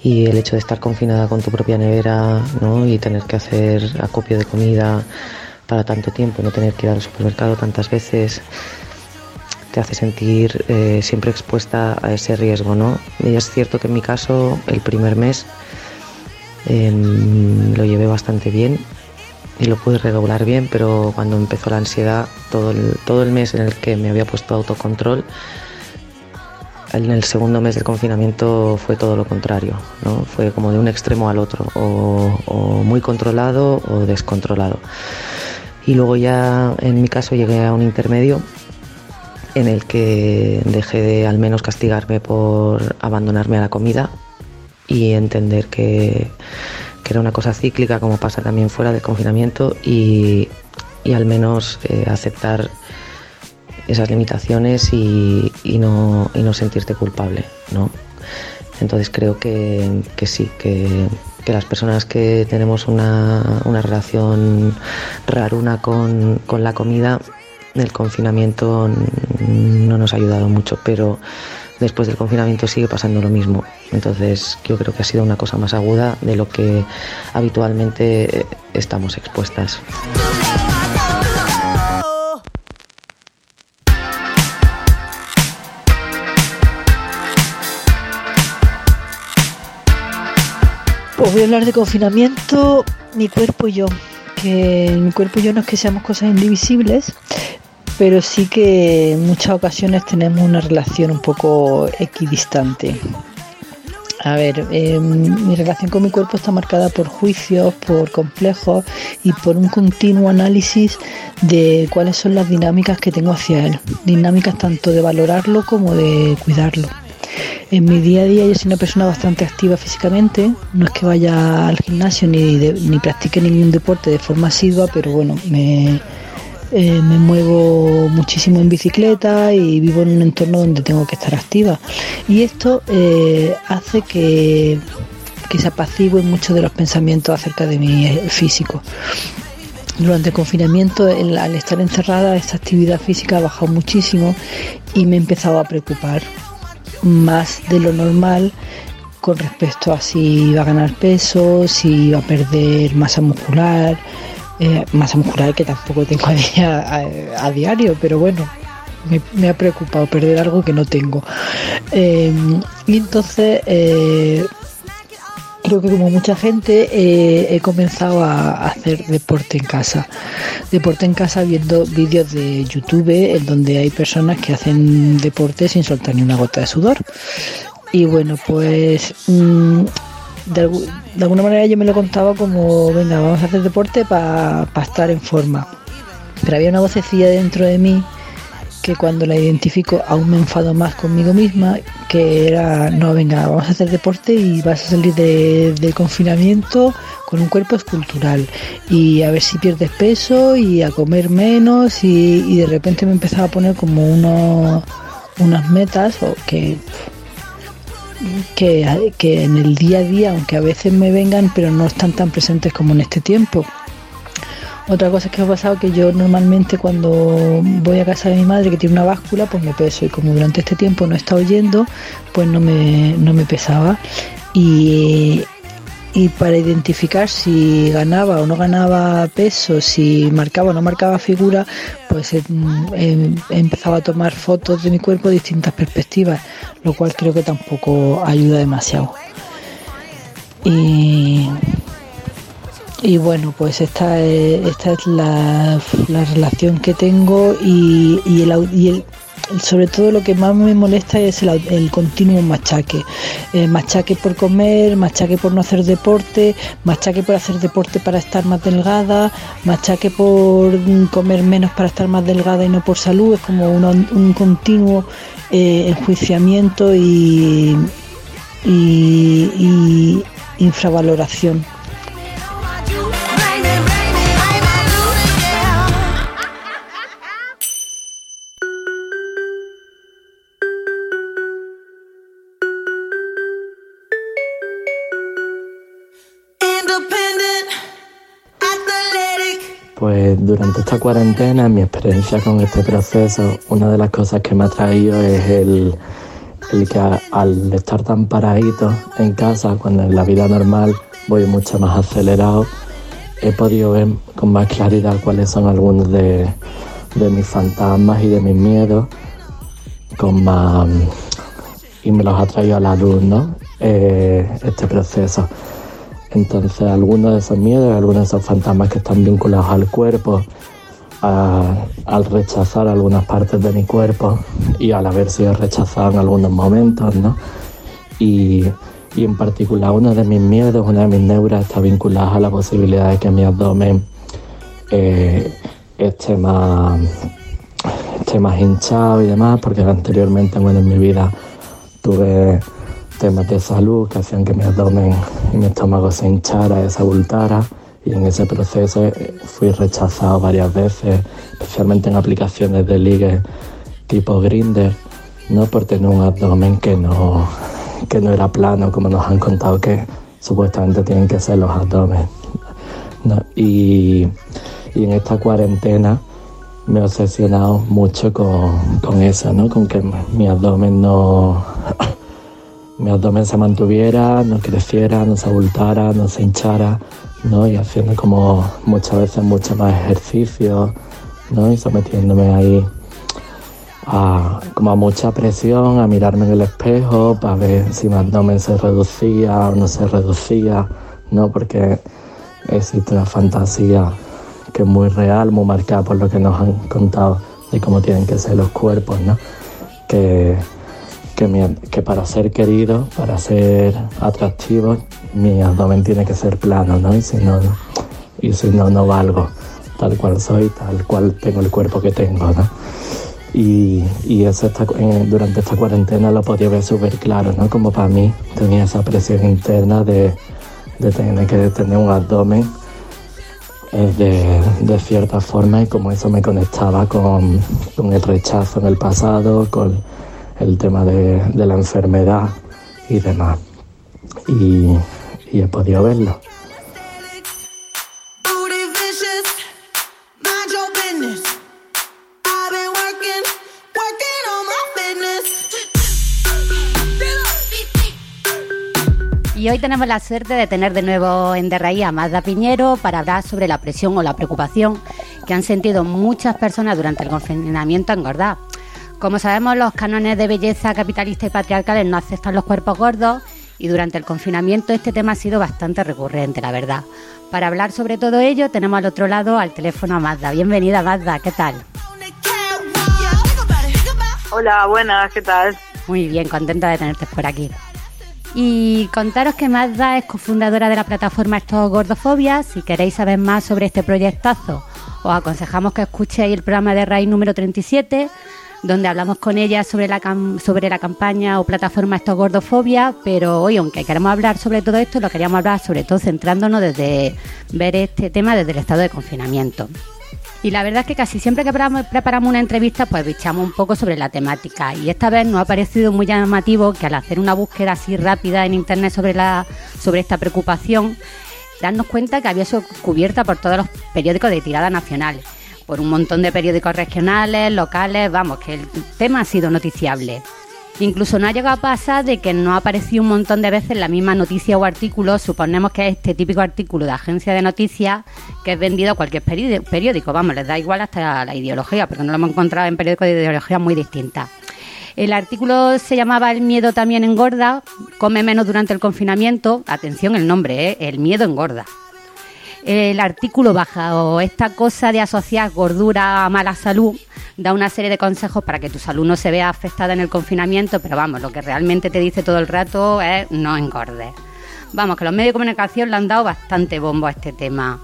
Y el hecho de estar confinada con tu propia nevera ¿no? y tener que hacer acopio de comida para tanto tiempo, no tener que ir al supermercado tantas veces, te hace sentir eh, siempre expuesta a ese riesgo. ¿no? Y es cierto que en mi caso el primer mes em, lo llevé bastante bien y lo pude regular bien, pero cuando empezó la ansiedad, todo el, todo el mes en el que me había puesto autocontrol, en el segundo mes del confinamiento fue todo lo contrario, ¿no? fue como de un extremo al otro, o, muy controlado o descontrolado. Y luego ya en mi caso llegué a un intermedio en el que dejé de al menos castigarme por abandonarme a la comida y entender que que era una cosa cíclica como pasa también fuera del confinamiento y, al menos eh, aceptar esas limitaciones y, no, no, sentirte culpable, ¿no? Entonces creo que, sí, que, las personas que tenemos una, relación raruna con, con la comida, el confinamiento no nos ha ayudado mucho, pero después del confinamiento sigue pasando lo mismo. Entonces yo creo que ha sido una cosa más aguda de lo que habitualmente eh, estamos expuestas. Pues voy a hablar de confinamiento, mi cuerpo y yo. Que mi cuerpo y yo no es que seamos cosas indivisibles, pero sí que en muchas ocasiones tenemos una relación un poco equidistante. A ver, eh, mi relación con mi cuerpo está marcada por juicios, por complejos y por un continuo análisis de cuáles son las dinámicas que tengo hacia él. Dinámicas tanto de valorarlo como de cuidarlo. En mi día a día yo soy una persona bastante activa físicamente, no es que vaya al gimnasio ni, de- ni practique ningún deporte de forma asidua, pero bueno, me, eh, me muevo muchísimo en bicicleta y vivo en un entorno donde tengo que estar activa. Y esto eh, hace que, que se apacigüen muchos de los pensamientos acerca de mi eh, físico. Durante el confinamiento, al estar encerrada, esta actividad física ha bajado muchísimo y me he empezado a preocupar más de lo normal con respecto a si iba a ganar peso, si iba a perder masa muscular, eh, masa muscular que tampoco tengo a, día- a- diario, pero bueno, me, ha preocupado perder algo que no tengo. Eh, y entonces, eh, creo que como mucha gente eh, he comenzado a a hacer deporte en casa. Deporte en casa viendo vídeos de YouTube en donde hay personas que hacen deporte sin soltar ni una gota de sudor. Y bueno, pues mm, de, de alguna manera yo me lo contaba como, venga, vamos a hacer deporte para estar en forma. Pero había una vocecilla dentro de mí que cuando la identifico aún me enfado más conmigo misma, que era, no, venga, vamos a hacer deporte y vas a salir de- del confinamiento con un cuerpo escultural y a ver si pierdes peso y a comer menos y, y de repente me empezaba a poner como unos, unas metas o que, que, que en el día a día, aunque a veces me vengan, pero no están tan presentes como en este tiempo. Otra cosa que ha pasado que yo normalmente cuando voy a casa de mi madre que tiene una báscula, pues me peso y como durante este tiempo no he estado yendo, pues no me, no me pesaba. Y, y para identificar si ganaba o no ganaba peso, si marcaba o no marcaba figura, pues he, he- he empezado a tomar fotos de mi cuerpo de distintas perspectivas, lo cual creo que tampoco ayuda demasiado. Y, y bueno, pues esta es, esta es la, la relación que tengo y, y el, y el- sobre todo lo que más me molesta es el, el continuo machaque. Eh, machaque por comer, machaque por no hacer deporte, machaque por hacer deporte para estar más delgada, machaque por mm, comer menos para estar más delgada y no por salud. Es como una- un continuo eh, enjuiciamiento y infravaloración. Durante esta cuarentena, en mi experiencia con este proceso, una de las cosas que me ha traído es el, que al estar tan paradito en casa, cuando en la vida normal voy mucho más acelerado, he podido ver con más claridad cuáles son algunos de, mis fantasmas y de mis miedos, con más y me los ha traído a la luz. Eh, este proceso. Entonces, algunos de esos miedos, algunos de esos fantasmas que están vinculados al cuerpo, al rechazar algunas partes de mi cuerpo y al haber sido rechazado en algunos momentos, ¿no? Y, y en particular uno de mis miedos, una de mis neuras está vinculada a la posibilidad de que mi abdomen eh, esté más esté más hinchado y demás, porque anteriormente bueno, en mi vida tuve temas de salud que hacían que mi abdomen y mi estómago se hinchara se abultara y en ese proceso eh, fui rechazado varias veces, especialmente en aplicaciones de ligue tipo Grinder, no por tener un abdomen que no, que no era plano como nos han contado que supuestamente tienen que ser los abdomen. ¿no? Y, y en esta cuarentena me he obsesionado mucho con, con eso, ¿no? Con que mi abdomen no... mi abdomen se mantuviera, no creciera, no se abultara, no se hinchara, ¿no? Y haciendo como muchas veces mucho más ejercicio, ¿no? Y sometiéndome ahí a, como a mucha presión, a mirarme en el espejo para ver si mi abdomen se reducía o no se reducía, ¿no? Porque existe una fantasía que es muy real, muy marcada por lo que nos han contado de cómo tienen que ser los cuerpos, ¿no? Que, que, para ser querido, para ser atractivo, mi abdomen tiene que ser plano, ¿no? Y si no, y si no, no valgo tal cual soy, tal cual tengo el cuerpo que tengo, ¿no? Y, y eso eh, durante esta cuarentena lo podía ver súper claro, ¿no? Como para mí tenía esa presión interna de, de tener que tener un abdomen eh, de, de cierta forma y como eso me conectaba con, con el rechazo en el pasado, con el tema de, la enfermedad y demás. Y, he podido verlo. Y hoy tenemos la suerte de tener de nuevo en Derraí a Magda Piñero para hablar sobre la presión o la preocupación que han sentido muchas personas durante el confinamiento a engordar. Como sabemos, los cánones de belleza capitalistas y patriarcales no aceptan los cuerpos gordos y durante el confinamiento este tema ha sido bastante recurrente, la verdad. Para hablar sobre todo ello tenemos al otro lado al teléfono a Magda. Bienvenida Magda, ¿qué tal? Hola, buenas, ¿qué tal? Muy bien, contenta de tenerte por aquí. Y contaros que Magda es cofundadora de la plataforma Estos Gordofobia. Si queréis saber más sobre este proyectazo, os aconsejamos que escuchéis el programa de RAI número 37, donde hablamos con ella sobre la, cam- sobre la campaña o plataforma Estos Gordofobia. Pero hoy, aunque queremos hablar sobre todo esto, lo queríamos hablar sobre todo centrándonos desde ver este tema desde el estado de confinamiento. Y la verdad es que casi siempre que preparamos una entrevista, pues bichamos un poco sobre la temática. Y esta vez nos ha parecido muy llamativo que al hacer una búsqueda así rápida en internet sobre, la, sobre esta preocupación, darnos cuenta que había sido cubierta por todos los periódicos de tirada nacional, por un montón de periódicos regionales, locales, vamos, que el tema ha sido noticiable. Incluso no ha llegado a pasar de que no ha aparecido un montón de veces la misma noticia o artículo. Suponemos que es este típico artículo de agencia de noticias que es vendido a cualquier peri- periódico. Vamos, les da igual hasta la ideología, porque no lo hemos encontrado en periódicos de ideología muy distintas. El artículo se llamaba El miedo también engorda, come menos durante el confinamiento. Atención el nombre, ¿eh? El miedo engorda. El artículo bajo esta cosa de asociar gordura a mala salud da una serie de consejos para que tu salud no se vea afectada en el confinamiento, pero vamos, lo que realmente te dice todo el rato es no engordes. Vamos, que los medios de comunicación le han dado bastante bombo a este tema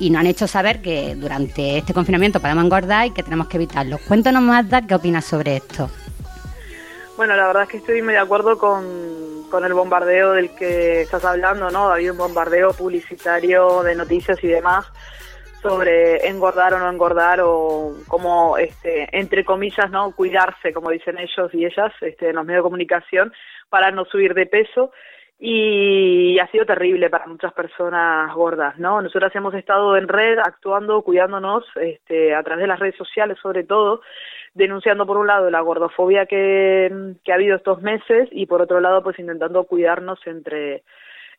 y nos han hecho saber que durante este confinamiento podemos engordar y que tenemos que evitarlo. Cuéntanos más, qué opinas sobre esto. Bueno, la verdad es que estoy muy de acuerdo con, con el bombardeo del que estás hablando, ¿no? Ha habido un bombardeo publicitario de noticias y demás sobre engordar o no engordar o cómo, este, entre comillas, ¿no? Cuidarse, como dicen ellos y ellas, este, en los medios de comunicación para no subir de peso y ha sido terrible para muchas personas gordas, ¿no? Nosotras hemos estado en red actuando, cuidándonos, este, a través de las redes sociales sobre todo, denunciando por un lado la gordofobia que, ha habido estos meses y por otro lado pues intentando cuidarnos entre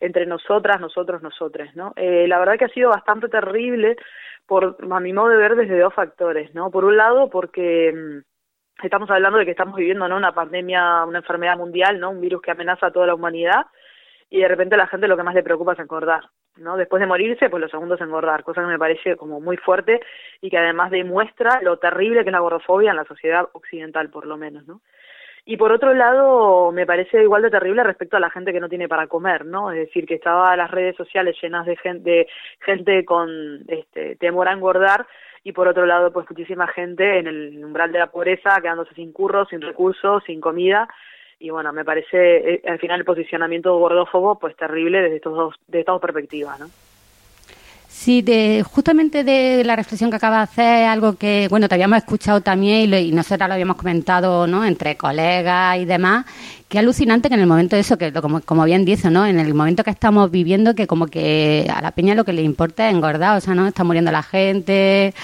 entre nosotras, nosotros, nosotres, ¿no? Eh, la verdad que ha sido bastante terrible por a mi modo de ver desde dos factores, ¿no? Por un lado porque mm, estamos hablando de que estamos viviendo ¿no? una pandemia, una enfermedad mundial, ¿no? Un virus que amenaza a toda la humanidad y de repente a la gente lo que más le preocupa es engordar, ¿no? Después de morirse, pues lo segundo es engordar, cosa que me parece como muy fuerte y que además demuestra lo terrible que es la gordofobia en la sociedad occidental, por lo menos, ¿no? Y por otro lado, me parece igual de terrible respecto a la gente que no tiene para comer, ¿no? Es decir, que estaba las redes sociales llenas de gente, de gente con este, temor a engordar y por otro lado, pues muchísima gente en el umbral de la pobreza, quedándose sin curro, sin recursos, sin comida y bueno, me parece eh, al final el posicionamiento gordófobo pues terrible desde estos dos, de estas dos perspectivas, ¿no? Sí, de, justamente de la reflexión que acaba de hacer, algo que, bueno, te habíamos escuchado también y, lo, y nosotros lo habíamos comentado, ¿no? Entre colegas y demás, que alucinante que en el momento de eso, que como, como bien dice, ¿no? En el momento que estamos viviendo, que como que a la peña lo que le importa es engordar, o sea, ¿no? Está muriendo la gente,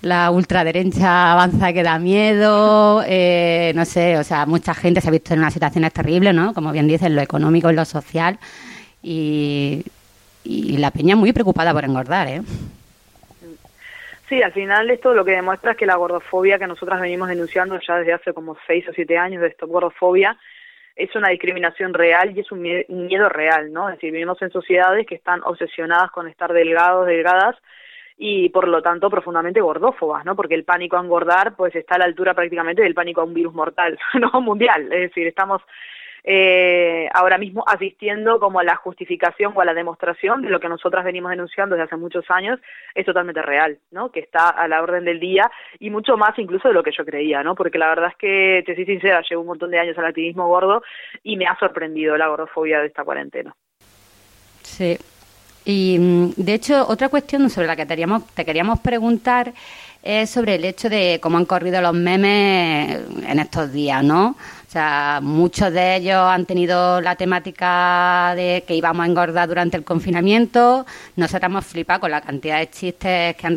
la ultraderecha avanza que da miedo, eh, no sé, o sea, mucha gente se ha visto en unas situaciones terribles, ¿no? Como bien dice, en lo económico, en lo social, y, y la peña muy preocupada por engordar, ¿eh? Sí, al final esto lo que demuestra es que la gordofobia que nosotras venimos denunciando ya desde hace como seis o siete años de Stop Gordofobia es una discriminación real y es un miedo real, ¿no? Es decir, vivimos en sociedades que están obsesionadas con estar delgados, delgadas y por lo tanto profundamente gordófobas, ¿no? Porque el pánico a engordar pues está a la altura prácticamente del pánico a un virus mortal, ¿no? Mundial, es decir, estamos eh, ahora mismo asistiendo como a la justificación o a la demostración de lo que nosotras venimos denunciando desde hace muchos años es totalmente real, ¿no? Que está a la orden del día y mucho más incluso de lo que yo creía, ¿no? Porque la verdad es que, te soy sincera, llevo un montón de años al activismo gordo y me ha sorprendido la gordofobia de esta cuarentena. Sí. Y mm, de hecho, otra cuestión sobre la que te te queríamos preguntar es sobre el hecho de cómo han corrido los memes en estos días, ¿no? Sea, muchos de ellos han tenido la temática de que íbamos a engordar durante el confinamiento. Nosotros hemos flipado con la cantidad de chistes que han,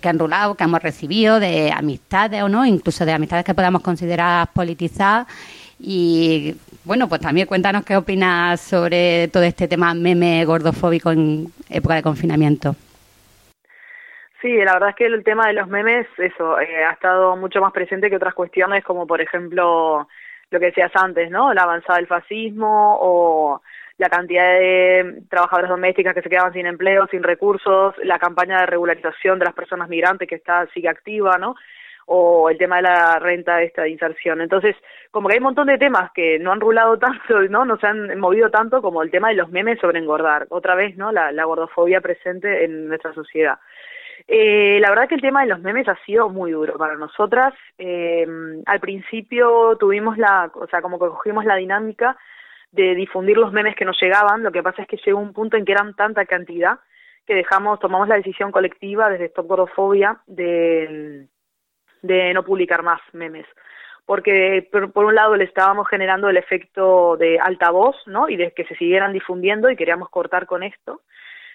que han rulado, que hemos recibido, de amistades o no, incluso de amistades que podamos considerar politizadas. Y bueno, pues también cuéntanos qué opinas sobre todo este tema meme gordofóbico en época de confinamiento. Sí, la verdad es que el tema de los memes, eso, eh, ha estado mucho más presente que otras cuestiones, como por ejemplo lo que decías antes, ¿no? La avanzada del fascismo o la cantidad de trabajadoras domésticas que se quedaban sin empleo, sin recursos, la campaña de regularización de las personas migrantes que está sigue activa, ¿no? O el tema de la renta esta de inserción. Entonces, como que hay un montón de temas que no han rulado tanto, ¿no? No se han movido tanto como el tema de los memes sobre engordar. Otra vez, ¿no? La, la gordofobia presente en nuestra sociedad. Eh, la verdad que el tema de los memes ha sido muy duro para nosotras. Eh, al principio tuvimos la, o sea, como que cogimos la dinámica de difundir los memes que nos llegaban. Lo que pasa es que llegó un punto en que eran tanta cantidad que dejamos, tomamos la decisión colectiva desde Stop Gordofobia de, de no publicar más memes. Porque por, por un lado le estábamos generando el efecto de altavoz, ¿no? Y de que se siguieran difundiendo y queríamos cortar con esto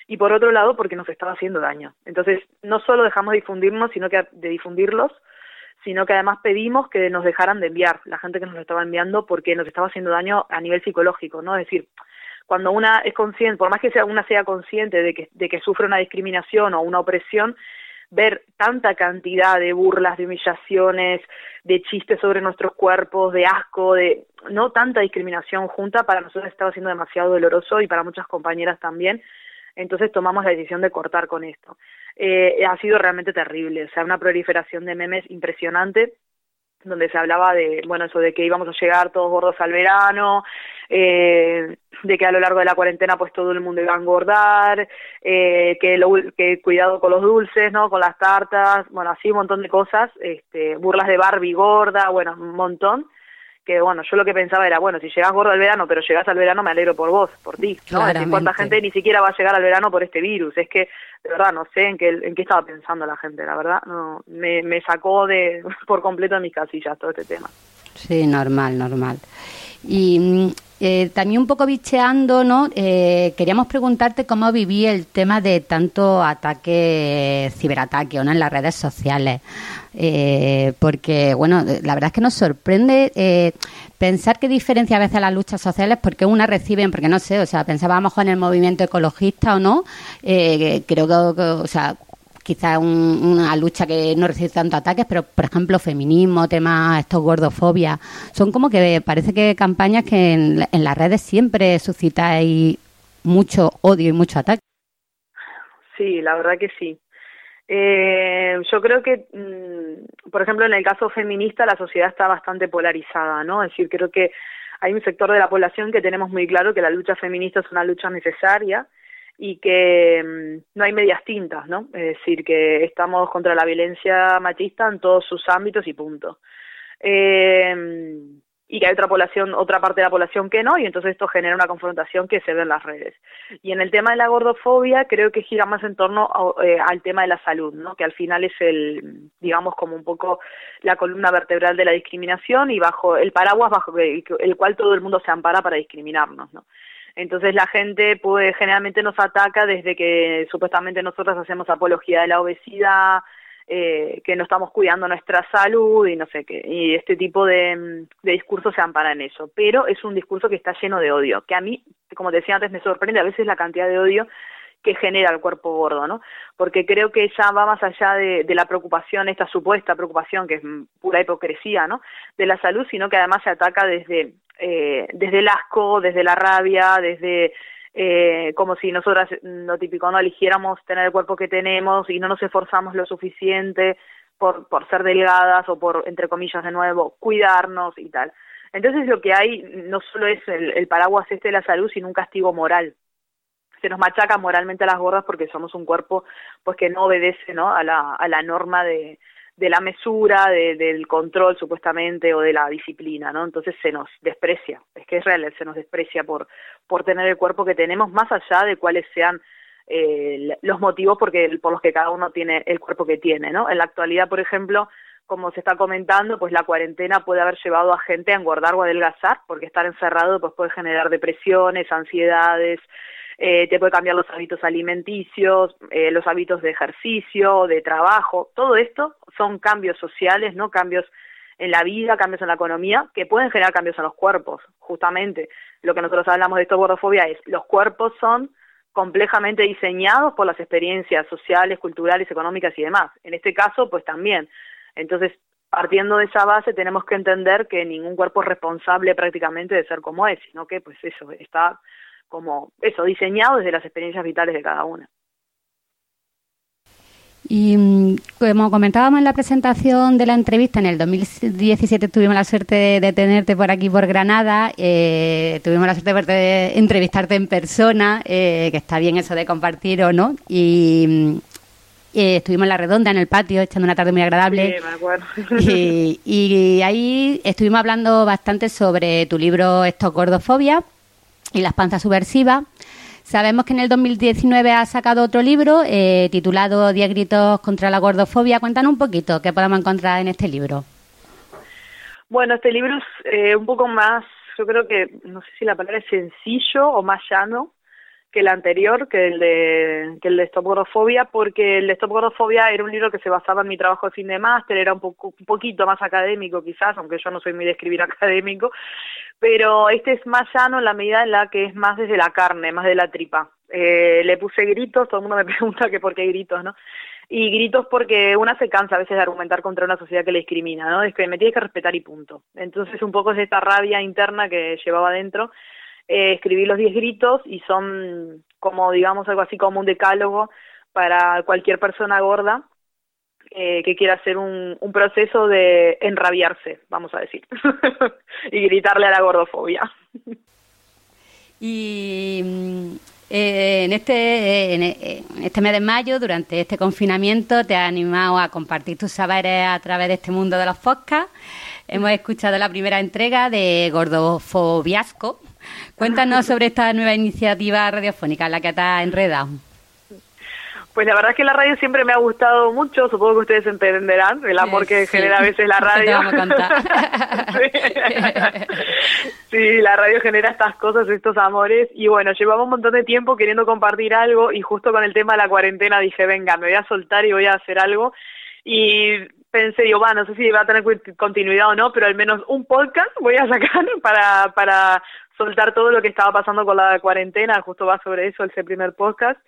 y por otro lado porque nos estaba haciendo daño. Entonces, no solo dejamos de difundirnos, sino que de difundirlos, sino que además pedimos que nos dejaran de enviar la gente que nos lo estaba enviando porque nos estaba haciendo daño a nivel psicológico, ¿no? Es decir, cuando una es consciente, por más que sea una sea consciente de que de que sufre una discriminación o una opresión, ver tanta cantidad de burlas, de humillaciones, de chistes sobre nuestros cuerpos, de asco, de no tanta discriminación junta para nosotros estaba siendo demasiado doloroso y para muchas compañeras también entonces tomamos la decisión de cortar con esto. Eh, ha sido realmente terrible, o sea, una proliferación de memes impresionante donde se hablaba de, bueno, eso de que íbamos a llegar todos gordos al verano, eh, de que a lo largo de la cuarentena pues todo el mundo iba a engordar, eh, que, lo, que cuidado con los dulces, ¿no? Con las tartas, bueno, así un montón de cosas, este, burlas de Barbie gorda, bueno, un montón que bueno, yo lo que pensaba era, bueno, si llegas gordo al verano, pero llegas al verano, me alegro por vos, por ti, ¿no? Es decir, cuánta gente ni siquiera va a llegar al verano por este virus, es que, de verdad, no sé en qué, en qué estaba pensando la gente, la verdad, no, me, me sacó de, por completo de mis casillas todo este tema. Sí, normal, normal. Y mm, eh, también un poco bicheando, ¿no? Eh, queríamos preguntarte cómo viví el tema de tanto ataque, ciberataque, ¿no? En las redes sociales. Eh, porque, bueno, la verdad es que nos sorprende eh, pensar qué diferencia a veces las luchas sociales, porque unas reciben, porque no sé, o sea, pensábamos en el movimiento ecologista o no, eh, creo que, o sea, quizás un, una lucha que no recibe tantos ataques, pero por ejemplo feminismo, temas estos gordofobia, son como que parece que campañas que en, en las redes siempre suscitáis mucho odio y mucho ataque. Sí, la verdad que sí. Eh, yo creo que, mmm, por ejemplo, en el caso feminista la sociedad está bastante polarizada, ¿no? Es decir, creo que hay un sector de la población que tenemos muy claro que la lucha feminista es una lucha necesaria y que mmm, no hay medias tintas, ¿no? Es decir, que estamos contra la violencia machista en todos sus ámbitos y punto. Eh, y que hay otra población, otra parte de la población que no, y entonces esto genera una confrontación que se ve en las redes. Y en el tema de la gordofobia creo que gira más en torno eh, al tema de la salud, ¿no? que al final es el, digamos, como un poco la columna vertebral de la discriminación y bajo el paraguas bajo el cual todo el mundo se ampara para discriminarnos. ¿no? Entonces la gente pues generalmente nos ataca desde que supuestamente nosotros hacemos apología de la obesidad, eh, que no estamos cuidando nuestra salud y no sé qué. Y este tipo de, mm, de discurso se ampara en eso. Pero es un discurso que está lleno de odio, que a mí, como decía antes, me sorprende a veces la cantidad de odio que genera el cuerpo gordo, ¿no? Porque creo que ya va más allá de, de la preocupación, esta supuesta preocupación, que es mm, pura hipocresía, ¿no? De la salud, sino que además se ataca desde, eh, desde el asco, desde la rabia, desde eh, como si nosotras, mm, lo típico, no eligiéramos tener el cuerpo que tenemos y no nos esforzamos lo suficiente por, por ser delgadas o por, entre comillas, de nuevo, cuidarnos y tal. Entonces lo que hay no solo es el, el paraguas este de la salud, sino un castigo moral. Se nos machaca moralmente a las gordas porque somos un cuerpo pues que no obedece ¿no? A, la, a la norma de, de la mesura, de, del control supuestamente o de la disciplina, ¿no? Entonces se nos desprecia, es que es real, se nos desprecia por, por tener el cuerpo que tenemos, más allá de cuáles sean eh, los motivos porque, por los que cada uno tiene el cuerpo que tiene, ¿no? En la actualidad, por ejemplo, como se está comentando, pues la cuarentena puede haber llevado a gente a engordar o adelgazar, porque estar encerrado pues puede generar depresiones, ansiedades, eh, te puede cambiar los hábitos alimenticios, eh, los hábitos de ejercicio, de trabajo, todo esto son cambios sociales, no cambios en la vida, cambios en la economía, que pueden generar cambios en los cuerpos, justamente. Lo que nosotros hablamos de esto gordofobia es, los cuerpos son complejamente diseñados por las experiencias sociales, culturales, económicas y demás. En este caso, pues también. Entonces, partiendo de esa base, tenemos que entender que ningún cuerpo es responsable prácticamente de ser como es, sino que, pues eso, está como eso, diseñado desde las experiencias vitales de cada una. Y mm, como comentábamos en la presentación de la entrevista, en el 2017 tuvimos la suerte de, de tenerte por aquí, por Granada. Eh, tuvimos la suerte de, entrevistarte en persona, eh, que está bien eso de compartir o no. Y mm, eh, estuvimos en la redonda, en el patio, echando una tarde muy agradable. Sí, me acuerdo. Y, y ahí estuvimos hablando bastante sobre tu libro Esto Gordofobia y las panzas subversivas. Sabemos que en el 2019 has sacado otro libro eh, titulado Diez gritos contra la gordofobia. Cuéntanos un poquito qué podemos encontrar en este libro. Bueno, este libro es eh, un poco más, yo creo que, no sé si la palabra es sencillo o más llano que el anterior, que el de, que el de Stop Gordofobia, porque el de Stop Gordofobia era un libro que se basaba en mi trabajo de fin de máster, era un, poco, un poquito más académico quizás, aunque yo no soy muy de escribir académico, pero este es más llano en la medida en la que es más desde la carne, más de la tripa. Eh, le puse gritos, todo el mundo me pregunta que por qué gritos, ¿no? Y gritos porque una se cansa a veces de argumentar contra una sociedad que le discrimina, ¿no? Es que me tienes que respetar y punto. Entonces un poco es esta rabia interna que llevaba adentro. Eh, escribí los diez gritos y son como, digamos, algo así como un decálogo para cualquier persona gorda eh, que quiera hacer un, un proceso de enrabiarse, vamos a decir, y gritarle a la gordofobia. Y mm, eh, en, este, en este mes de mayo, durante este confinamiento, te has animado a compartir tus saberes a través de este mundo de los podcasts. Hemos escuchado la primera entrega de Gordofobiasco. Cuéntanos sobre esta nueva iniciativa radiofónica en la que te has enredado. Pues la verdad es que la radio siempre me ha gustado mucho, supongo que ustedes entenderán el amor que Sí. genera a veces la radio. Contar. sí, la radio genera estas cosas, estos amores. Y bueno, llevamos un montón de tiempo queriendo compartir algo y justo con el tema de la cuarentena dije, venga, me voy a soltar y voy a hacer algo. Y pensé, digo, va, no sé si va a tener continuidad o no, pero al menos un podcast voy a sacar para, para soltar todo lo que estaba pasando con la cuarentena, justo va sobre eso ese primer podcast.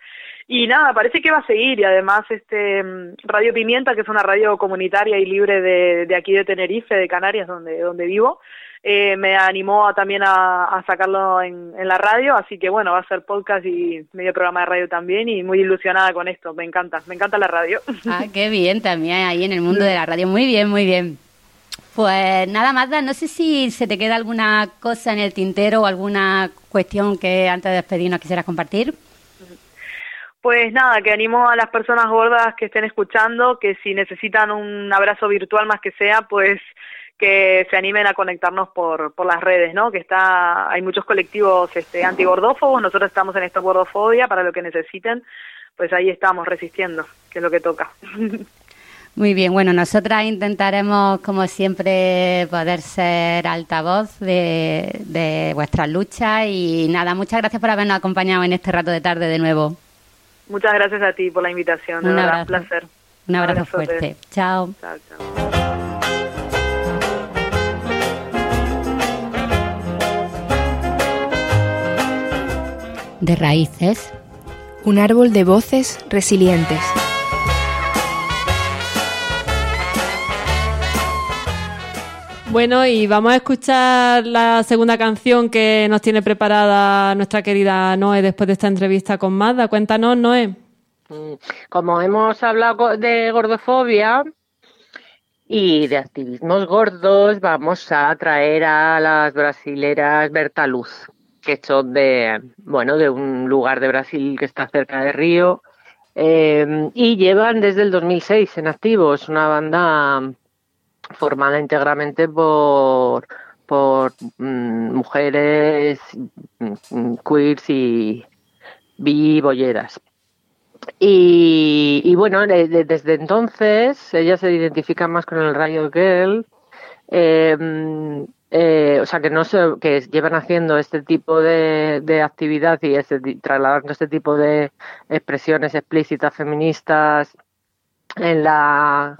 Y nada, parece que va a seguir y además este mm, Radio Pimienta, que es una radio comunitaria y libre de, de aquí de Tenerife, de Canarias, donde, donde vivo, eh, me animó a, también a, a sacarlo en, en la radio, así que bueno, va a ser podcast y medio programa de radio también y muy ilusionada con esto, me encanta, me encanta la radio. Ah, qué bien también ahí en el mundo de la radio. Muy bien, muy bien. Pues nada más, no sé si se te queda alguna cosa en el tintero o alguna cuestión que antes de despedirnos quisieras compartir. Pues nada, que animo a las personas gordas que estén escuchando, que si necesitan un abrazo virtual más que sea, pues que se animen a conectarnos por, por las redes, ¿no? Que está, hay muchos colectivos este, antigordófobos, nosotros estamos en esta gordofobia para lo que necesiten, pues ahí estamos resistiendo, que es lo que toca. Muy bien, bueno, nosotras intentaremos, como siempre, poder ser altavoz de, de vuestras luchas y nada, muchas gracias por habernos acompañado en este rato de tarde de nuevo. Muchas gracias a ti por la invitación, de Un verdad, abrazo. un placer. Un abrazo abrazote. fuerte. Chao. Chao, chao. De raíces. Un árbol de voces resilientes. Bueno, y vamos a escuchar la segunda canción que nos tiene preparada nuestra querida Noé después de esta entrevista con Mazda. Cuéntanos, Noé. Mm, Como hemos hablado de gordofobia y de activismos gordos, vamos a traer a las brasileras Berta Luz, que son de, bueno, de un lugar de Brasil que está cerca de Río, eh, y llevan desde el 2006 en activo. Es una banda formada íntegramente por, por mm, mujeres mm, queers y bibolleras. Y, y bueno, de- de- desde entonces ella se identifica más con el Rayo Girl, mm, eh, o sea que no sé, que llevan haciendo este tipo de, de actividad y este, trasladando este tipo de expresiones explícitas feministas en la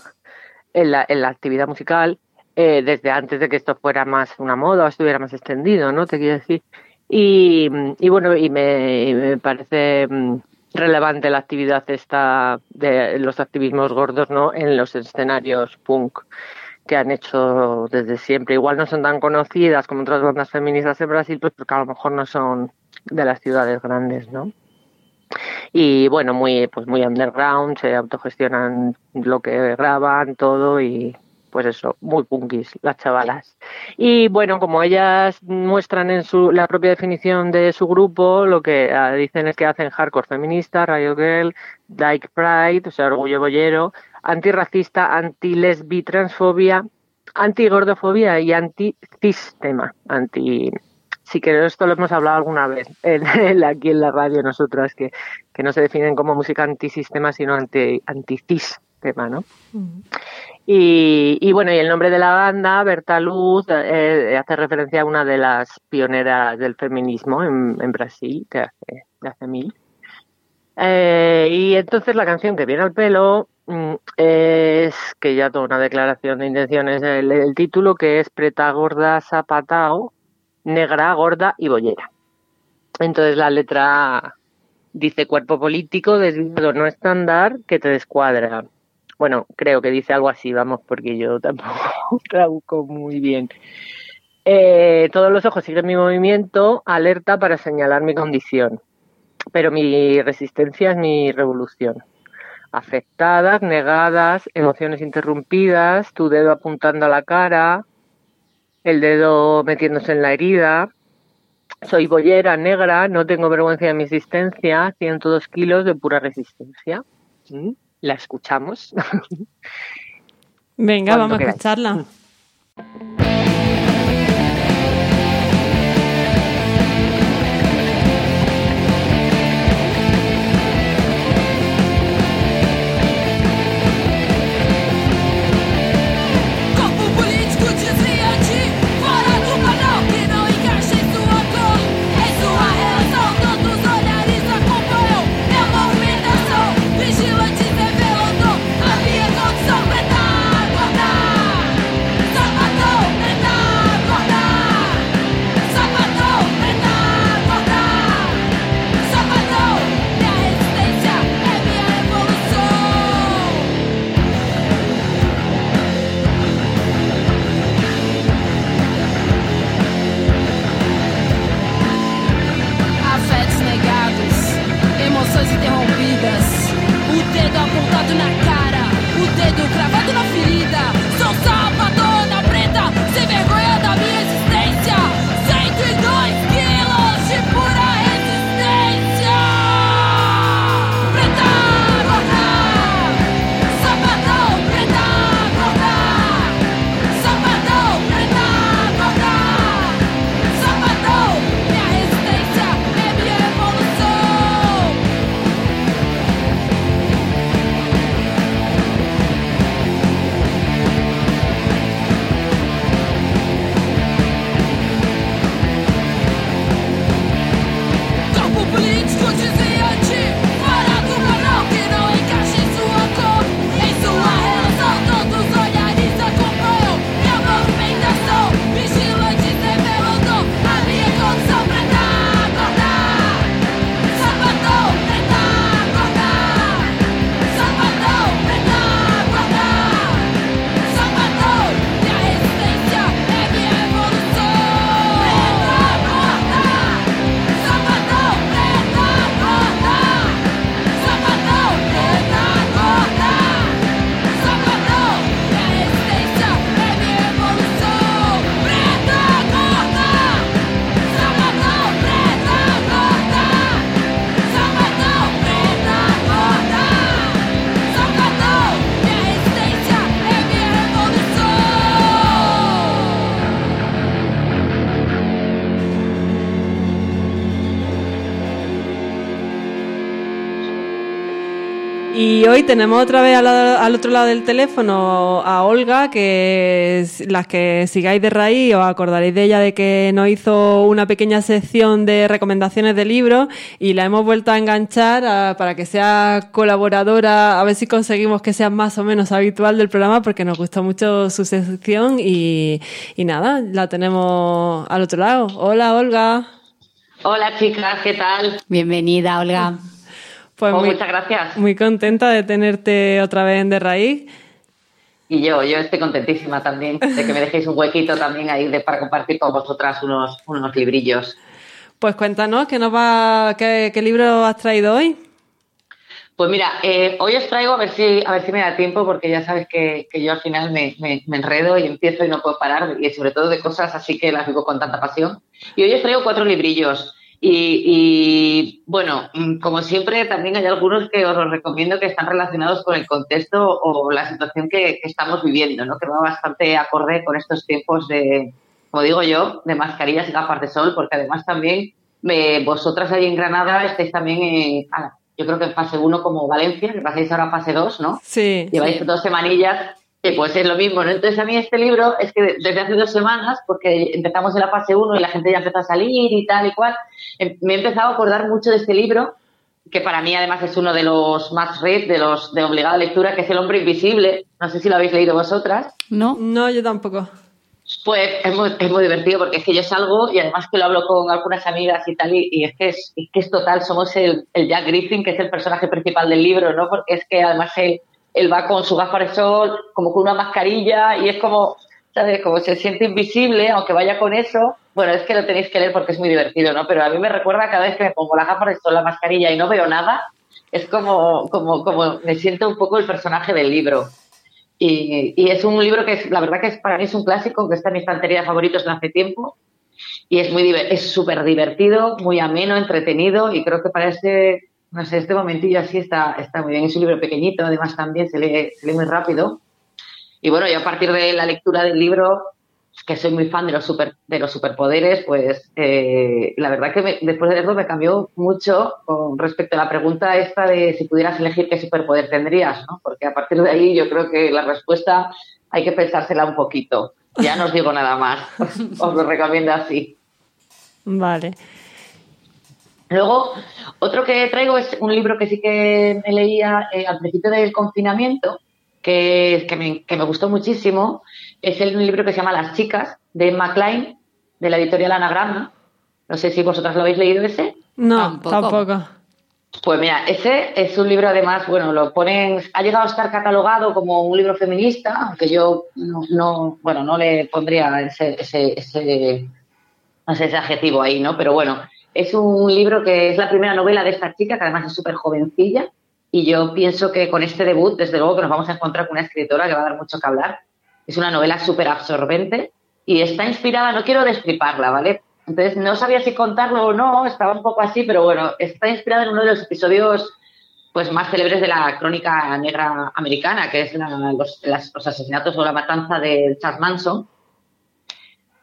en la, en la actividad musical eh, desde antes de que esto fuera más una moda o estuviera más extendido, ¿no? Te quiero decir. Y, y bueno, y me, y me parece mm, relevante la actividad esta de los activismos gordos, ¿no? En los escenarios punk que han hecho desde siempre. Igual no son tan conocidas como otras bandas feministas en Brasil, pues porque a lo mejor no son de las ciudades grandes, ¿no? Y bueno muy pues muy underground se autogestionan lo que graban todo y pues eso muy punkis las chavalas. Y bueno como ellas muestran en su la propia definición de su grupo lo que ah, dicen es que hacen hardcore feminista radio girl dyke pride o sea orgullo bollero antirracista anti lesbi transfobia anti gordofobia y anti sistema anti Sí, que esto lo hemos hablado alguna vez en- en- aquí en la radio nosotras, que, que no se definen como música antisistema, sino anti, antisistema, ¿no? Y, y bueno, y el nombre de la banda, Berta Luz, eh, hace referencia a una de las pioneras del feminismo en, en Brasil, de hace, de hace mil. Eh, y entonces la canción que viene al pelo mm, es que ya toda una declaración de intenciones el, el título que es Preta Gorda Zapatao, negra, gorda y bollera. Entonces la letra dice cuerpo político desviado no estándar que te descuadra. Bueno, creo que dice algo así, vamos, porque yo tampoco traduzco muy bien. Eh, todos los ojos siguen mi movimiento, alerta para señalar mi condición. Pero mi resistencia es mi revolución. Afectadas, negadas, emociones interrumpidas, tu dedo apuntando a la cara, el dedo metiéndose en la herida. Soy bollera negra, no tengo vergüenza de mi existencia, 102 kilos de pura resistencia. ¿Mm? La escuchamos. Venga, vamos a escucharla. Y hoy tenemos otra vez al, otro lado del teléfono a Olga, que es- las que sigáis de raíz os acordaréis de ella de que nos hizo una pequeña sección de recomendaciones de libros y la hemos vuelto a enganchar a- para que sea colaboradora, a ver si conseguimos que sea más o menos habitual del programa porque nos gustó mucho su sección y, y nada, la tenemos al otro lado. Hola Olga. Hola chicas, ¿qué tal? Bienvenida, Olga. Pues Oh, muy, muchas gracias. muy contenta de tenerte otra vez en De Raíz. Y yo, yo estoy contentísima también de que me dejéis un huequito también ahí de, para compartir con vosotras unos, unos librillos. Pues cuéntanos, ¿qué, nos va, qué, qué libro has traído hoy? Pues mira, eh, hoy os traigo a ver si a ver si me da tiempo, porque ya sabes que, que yo al final me, me- me enredo y empiezo y no puedo parar, y sobre todo de cosas así que las vivo con tanta pasión. Y hoy os traigo cuatro librillos. Y, y, bueno, mm, como siempre, también hay algunos que os recomiendo que están relacionados con el contexto o la situación que, que estamos viviendo, ¿no? que va bastante acorde con estos tiempos de, como digo yo, de mascarillas y gafas de sol, porque además también me- vosotras ahí en Granada estáis también yo creo que en fase 1 como Valencia, que pasáis ahora a fase 2, ¿no? Sí. Lleváis dos semanillas, pues es lo mismo, ¿no? Entonces a mí este libro es que desde hace dos semanas, porque empezamos en la fase 1 y la gente ya empezó a salir y tal y cual, em- me he empezado a acordar mucho de este libro, que para mí además es uno de los más red, de los de obligada lectura, que es El hombre invisible. No sé si lo habéis leído vosotras. No. No, yo tampoco. Pues es muy, es muy divertido porque es que yo salgo y además que lo hablo con algunas amigas y tal, y, y es, que es, es que es total, somos el, el Jack Griffin, que es el personaje principal del libro, ¿no? Porque es que además él, él va con su gafas de sol, como con una mascarilla, y es como, ¿sabes? Como se siente invisible, aunque vaya con eso. Bueno, es que lo tenéis que leer porque es muy divertido, ¿no? Pero a mí me recuerda cada vez que me pongo las gafas de sol, la mascarilla y no veo nada, es como, como, como me siento un poco el personaje del libro. Y, y es un libro que es, la verdad que es, para mí es un clásico, que está en mi estantería de favoritos de hace tiempo. Y es muy es súper divertido, muy ameno, entretenido y creo que para este, no sé, este momentillo así está, está muy bien. Es un libro pequeñito, además también se lee, se lee muy rápido. Y bueno, yo a partir de la lectura del libro, que soy muy fan de los, super, de los superpoderes, pues eh, la verdad que me- después de leerlo me cambió mucho con respecto a la pregunta esta de si pudieras elegir qué superpoder tendrías, ¿no? Porque a partir de ahí yo creo que la respuesta hay que pensársela un poquito. Ya no os digo nada más, os lo recomiendo así. Vale. Luego, otro que traigo es un libro que sí que me leía eh, al principio del confinamiento, que, que, me, que me gustó muchísimo. Es el, un libro que se llama Las chicas, de Emma Klein, de la editorial Anagrama. No sé si vosotras lo habéis leído ese. No, tampoco. Pues mira, ese es un libro además, bueno, lo ponen, ha llegado a estar catalogado como un libro feminista, aunque yo no, no bueno, no le pondría ese, ese, ese, no sé, ese adjetivo ahí, ¿no? Pero bueno, es un libro que es la primera novela de esta chica, que además es súper jovencilla, y yo pienso que con este debut, desde luego que nos vamos a encontrar con una escritora que va a dar mucho que hablar. Es una novela súper absorbente y está inspirada, no quiero destriparla, ¿vale? Entonces no sabía si contarlo o no, estaba un poco así, pero bueno, está inspirada en uno de los episodios pues más célebres de la crónica negra americana, que es los, los asesinatos o la matanza de Charles Manson.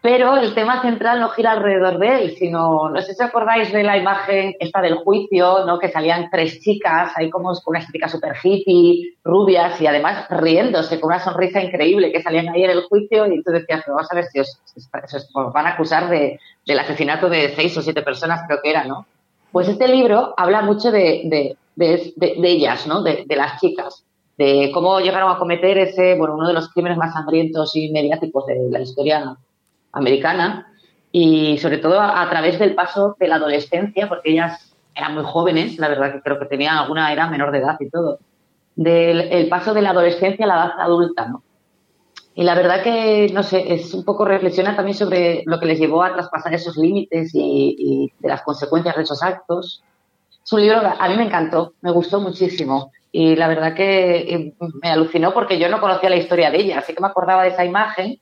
Pero el tema central no gira alrededor de él, sino, no sé si os acordáis de la imagen esta del juicio, ¿no? Que salían tres chicas, ahí como con una estética super hippie, rubias y además riéndose con una sonrisa increíble que salían ahí en el juicio y tú decías, pero vamos a ver si os, van a acusar de, del asesinato de seis o siete personas, creo que era, ¿no? Pues este libro habla mucho de, de, de- ellas, ¿no? De las chicas, de cómo llegaron a cometer ese, bueno, uno de los crímenes más sangrientos y mediáticos de la historia americana y sobre todo a, a través del paso de la adolescencia, porque ellas eran muy jóvenes, la verdad que creo que tenían alguna era menor de edad y todo, del el paso de la adolescencia a la edad adulta, ¿no? Y la verdad que, no sé, es un poco reflexionar también sobre lo que les llevó a traspasar esos límites y, y de las consecuencias de esos actos. Es un libro que a mí me encantó, me gustó muchísimo. Y la verdad que eh, me alucinó porque yo no conocía la historia de ella, así que me acordaba de esa imagen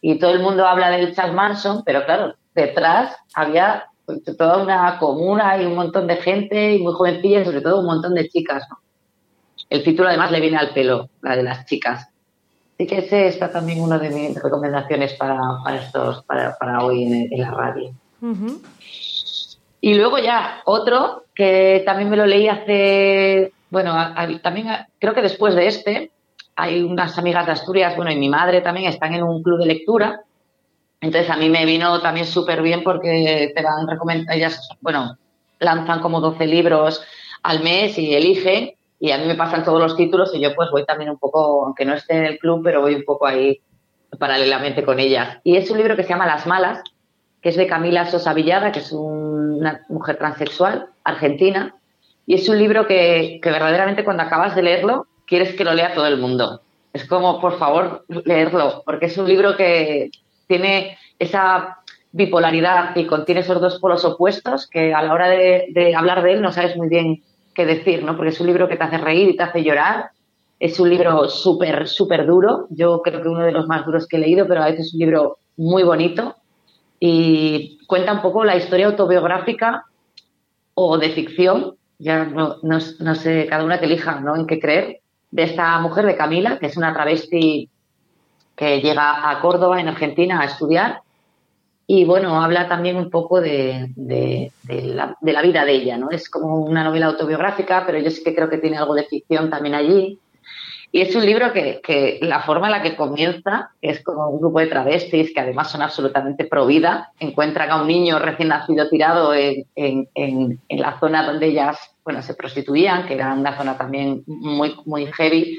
y todo el mundo habla del Charles Manson, pero claro, detrás había toda una comuna y un montón de gente y muy jovencilla y sobre todo un montón de chicas. ¿no? El título además le viene al pelo, la de las chicas. Así que ese está también una de mis recomendaciones para, para estos, para, para hoy en, en la radio. Y luego ya otro que también me lo leí hace bueno, a- a- también a- creo que después de este hay unas amigas de Asturias, bueno, y mi madre también están en un club de lectura. Entonces a mí me vino también súper bien porque te van recomendando, ellas, bueno, lanzan como 12 libros al mes y eligen y a mí me pasan todos los títulos y yo pues voy también un poco, aunque no esté en el club, pero voy un poco ahí paralelamente con ellas. Y es un libro que se llama Las Malas, que es de Camila Sosa Villada, que es un- una mujer transexual argentina. Y es un libro que, que verdaderamente cuando acabas de leerlo, quieres que lo lea todo el mundo. Es como, por favor, leerlo, porque es un libro que tiene esa bipolaridad y contiene esos dos polos opuestos que a la hora de, hablar de él no sabes muy bien qué decir, ¿no? Porque es un libro que te hace reír y te hace llorar. Es un libro súper, súper duro. Yo creo que uno de los más duros que he leído, pero a veces es un libro muy bonito y cuenta un poco la historia autobiográfica o de ficción, ya no, no- no sé, cada una que elija ¿no? en qué creer, de esta mujer de Camila, que es una travesti que llega a Córdoba, en Argentina, a estudiar. Y bueno, habla también un poco de, de- la vida de ella, ¿no? Es como una novela autobiográfica, pero yo sí que creo que tiene algo de ficción también allí. Y es un libro que, que la forma en la que comienza es como un grupo de travestis que además son absolutamente pro vida. Encuentran a un niño recién nacido tirado en, en- en- en la zona donde ellas bueno, se prostituían, que era una zona también muy, muy heavy.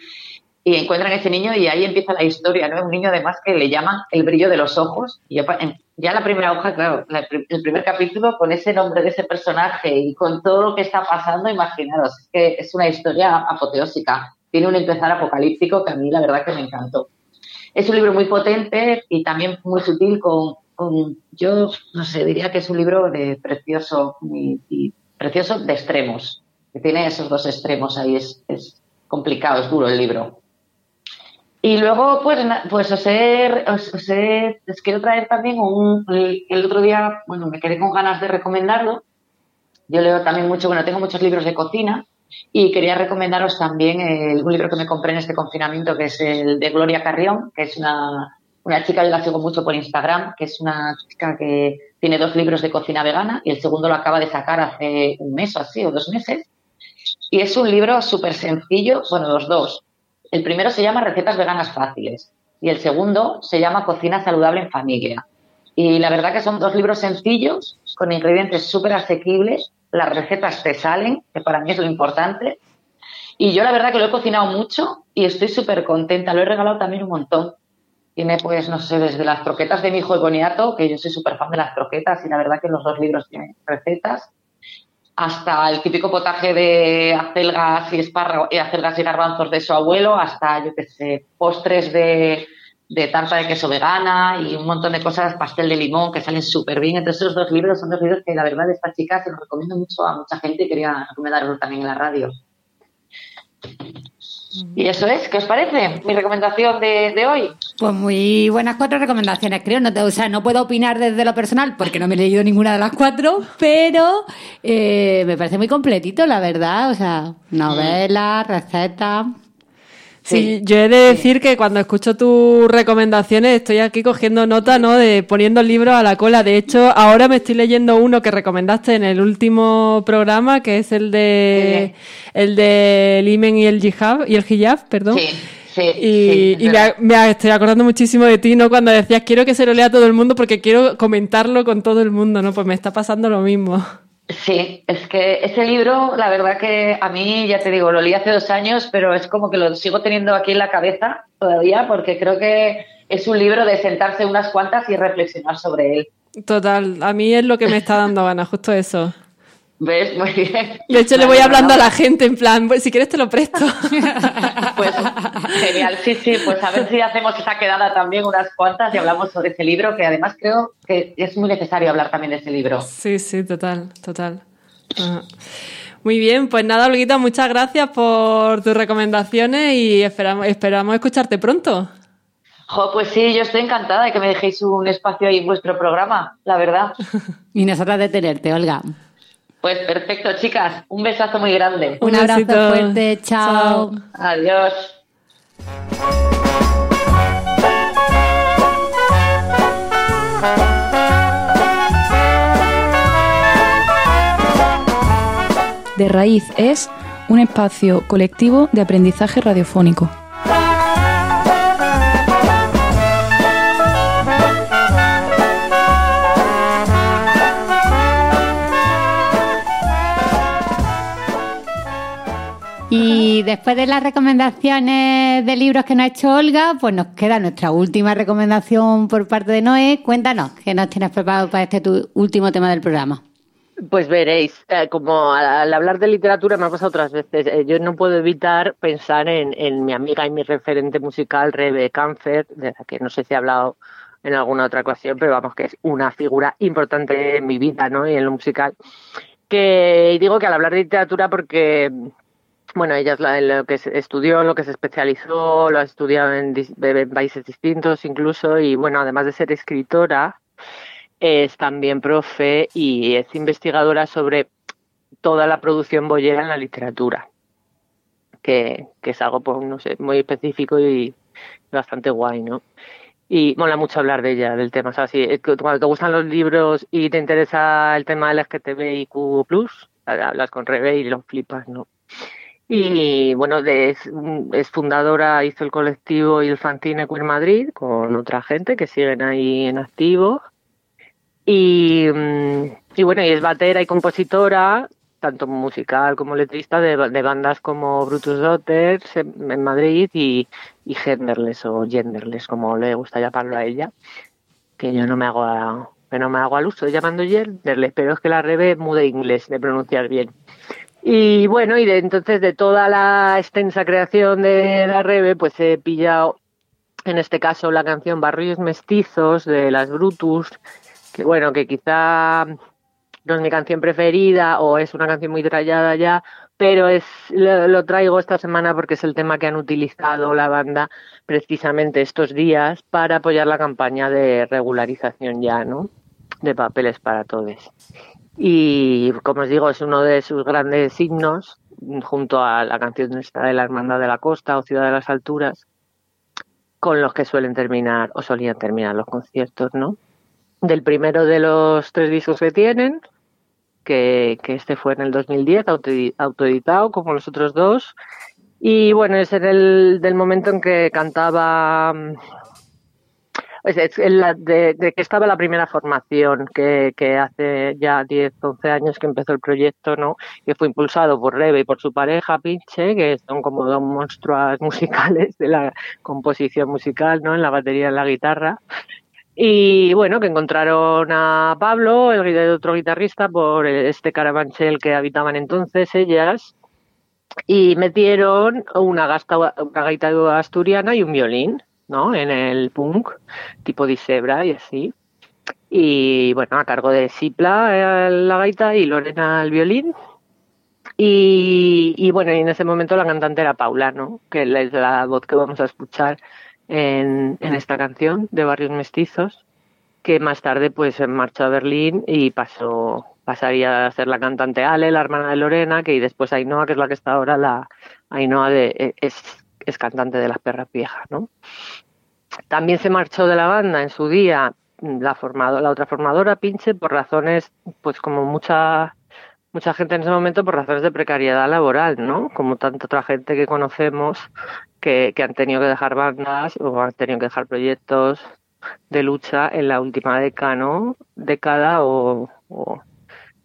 Y encuentran a ese niño y ahí empieza la historia, ¿no? Un niño además que le llaman el brillo de los ojos. Y en- ya la primera hoja, claro, la el primer capítulo con ese nombre de ese personaje y con todo lo que está pasando, imaginaros, es que es una historia apoteósica. Tiene un empezar apocalíptico que a mí la verdad que me encantó. Es un libro muy potente y también muy sutil con, con- yo no sé, diría que es un libro de precioso y, y precioso de extremos, que tiene esos dos extremos ahí, es, es complicado, es duro el libro. Y luego, pues, pues os, os, os quiero traer también un, el, otro día, bueno, me quedé con ganas de recomendarlo. Yo leo también mucho, bueno, tengo muchos libros de cocina y quería recomendaros también un libro que me compré en este confinamiento, que es el de Gloria Carrión, que es una, una chica, yo la sigo mucho por Instagram, que es una chica que tiene dos libros de cocina vegana y el segundo lo acaba de sacar hace un mes o así, o dos meses. Y es un libro súper sencillo, bueno, los dos. El primero se llama Recetas Veganas Fáciles y el segundo se llama Cocina Saludable en Familia. Y la verdad que son dos libros sencillos, con ingredientes súper asequibles, las recetas te salen, que para mí es lo importante. Y yo la verdad que lo he cocinado mucho y estoy súper contenta, lo he regalado también un montón. Tiene pues, no sé, desde las croquetas de mi hijo de boniato, que yo soy súper fan de las croquetas y la verdad que los dos libros tienen recetas, hasta el típico potaje de acelgas y espárragos acelgas y garbanzos de su abuelo, hasta, yo qué sé, postres de, de tarta de queso vegana y un montón de cosas, pastel de limón, que salen súper bien. Entonces, esos dos libros son dos libros que la verdad de esta chica se los recomiendo mucho a mucha gente y quería recomendarlos también en la radio. Y eso es, ¿qué os parece? Mi recomendación de, de hoy. Pues muy buenas cuatro recomendaciones, creo. No te- o sea, no puedo opinar desde lo personal porque no me he leído ninguna de las cuatro, pero eh, me parece muy completito, la verdad. O sea, novelas, recetas. Sí, yo he de decir que cuando escucho tus recomendaciones estoy aquí cogiendo nota, ¿no? De poniendo libros a la cola. De hecho, ahora me estoy leyendo uno que recomendaste en el último programa, que es el de el de el Imen y el hijab y el hijab, perdón. Sí, sí. Y, sí, es y me, me estoy acordando muchísimo de ti, ¿no? Cuando decías quiero que se lo lea todo el mundo porque quiero comentarlo con todo el mundo, ¿no? Pues me está pasando lo mismo. Sí, es que ese libro, la verdad que a mí, ya te digo, lo leí hace dos años, pero es como que lo sigo teniendo aquí en la cabeza todavía porque creo que es un libro de sentarse unas cuantas y reflexionar sobre él. Total, a mí es lo que me está dando ganas, justo eso. ¿Ves? Muy bien. De hecho, le voy hablando a la gente en plan, "Pues, si quieres te lo presto. Pues genial, sí, sí, pues a ver si hacemos esa quedada también unas cuantas y hablamos sobre ese libro, que además creo que es muy necesario hablar también de ese libro. Sí, sí, total, total. Ajá. Muy bien, pues nada, Olguita, muchas gracias por tus recomendaciones y esperamos, esperamos escucharte pronto. Jo, pues sí, yo estoy encantada de que me dejéis un espacio ahí en vuestro programa, la verdad. Y nosotras de tenerte, Olga. Pues perfecto, chicas, un besazo muy grande. Un, abrazo fuerte, chao. Adiós. De Raíz es un espacio colectivo de aprendizaje radiofónico. Y después de las recomendaciones de libros que nos ha hecho Olga, pues nos queda nuestra última recomendación por parte de Noé. Cuéntanos, ¿qué nos tienes preparado para este tu último tema del programa? Pues veréis, eh, como al, hablar de literatura me ha pasado otras veces, eh, yo no puedo evitar pensar en, en mi amiga y mi referente musical, Rebe Cáncer, de la que no sé si he hablado en alguna otra ocasión, pero vamos, que es una figura importante en mi vida, ¿no? Y en lo musical. Que digo que al hablar de literatura porque bueno, ella es la, lo que estudió, lo que se especializó, lo ha estudiado en, países distintos incluso, y bueno, además de ser escritora, es también profe y es investigadora sobre toda la producción boyera en la literatura, que, es algo, pues, no sé, muy específico y bastante guay, ¿no? Y mola mucho hablar de ella, del tema. O sea, si que cuando te gustan los libros y te interesa el tema LGTBIQ+, hablas con Rebe y lo flipas, ¿no? Y bueno, de- es, es fundadora, hizo el colectivo fanzine Queer Madrid con otra gente que siguen ahí en activo. Y, mm, y bueno, y es batera y compositora, tanto musical como letrista, de, de bandas como Brutus Daughters en, Madrid y, y Genderless o Genderless, como le gusta llamarlo a ella, que yo no me hago a- que no me hago al uso llamando Genderless, pero es que la rebe mude inglés de pronunciar bien. Y bueno, y de entonces de toda la extensa creación de la Rebe, pues he pillado en este caso la canción Barrios Mestizos de las Brutus, que bueno, que quizá no es mi canción preferida o es una canción muy trallada ya, pero es lo, lo traigo esta semana porque es el tema que han utilizado la banda precisamente estos días para apoyar la campaña de regularización ya, ¿no? De papeles para todos. Y como os digo, es uno de sus grandes signos, junto a la canción esta de la Hermandad de la Costa o Ciudad de las Alturas, con los que suelen terminar o solían terminar los conciertos, ¿no? Del primero de los tres discos que tienen, que, que este fue en el 2010, autoedi- autoeditado como los otros dos. Y bueno, es en el del momento en que cantaba es, es de, que estaba la primera formación, que, que hace ya 10, 11 años que empezó el proyecto, ¿no? Que fue impulsado por Rebe y por su pareja, Pinche, que son como dos monstruos musicales de la composición musical, ¿no? En la batería y en la guitarra. Y bueno, que encontraron a Pablo, el otro guitarrista, por este carabanchel que habitaban entonces ellas, y metieron una, gasta, una gaita asturiana y un violín, ¿no? En el punk, tipo disebra y así. Y bueno, a cargo de Sipla eh, la gaita y Lorena el violín. Y, y bueno, y en ese momento la cantante era Paula, ¿no? Que es la voz que vamos a escuchar en, en esta canción de Barrios Mestizos, que más tarde pues marchó a Berlín y pasó pasaría a ser la cantante Ale, la hermana de Lorena, que y después Ainhoa, que es la que está ahora, la Ainhoa de, e, es, es cantante de las perras viejas, ¿no? También se marchó de la banda en su día la formado, la otra formadora, Pinche, por razones, pues como mucha mucha gente en ese momento por razones de precariedad laboral, ¿no? Como tanta otra gente que conocemos que, que han tenido que dejar bandas o han tenido que dejar proyectos de lucha en la última década, ¿no? Década o, o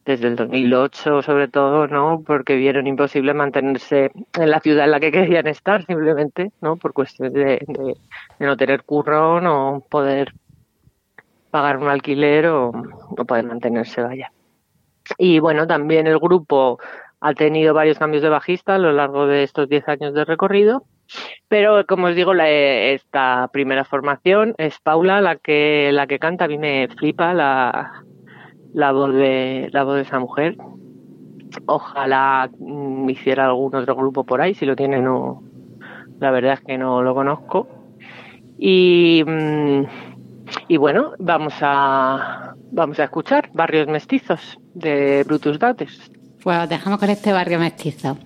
desde el 2008 sobre todo, ¿no? Porque vieron imposible mantenerse en la ciudad en la que querían estar simplemente, ¿no? Por cuestiones de, de, de no tener curro, no poder pagar un alquiler o no poder mantenerse, vaya. Y bueno, también el grupo ha tenido varios cambios de bajista a lo largo de estos 10 años de recorrido. Pero como os digo, la, esta primera formación es Paula la que la que canta. A mí me flipa la, la voz de la voz de esa mujer. Ojalá mm, hiciera algún otro grupo por ahí. Si lo tiene, no. La verdad es que no lo conozco. Y, mm, y bueno, vamos a vamos a escuchar Barrios Mestizos de Brutus Daughters. Pues os dejamos con este barrio mestizo.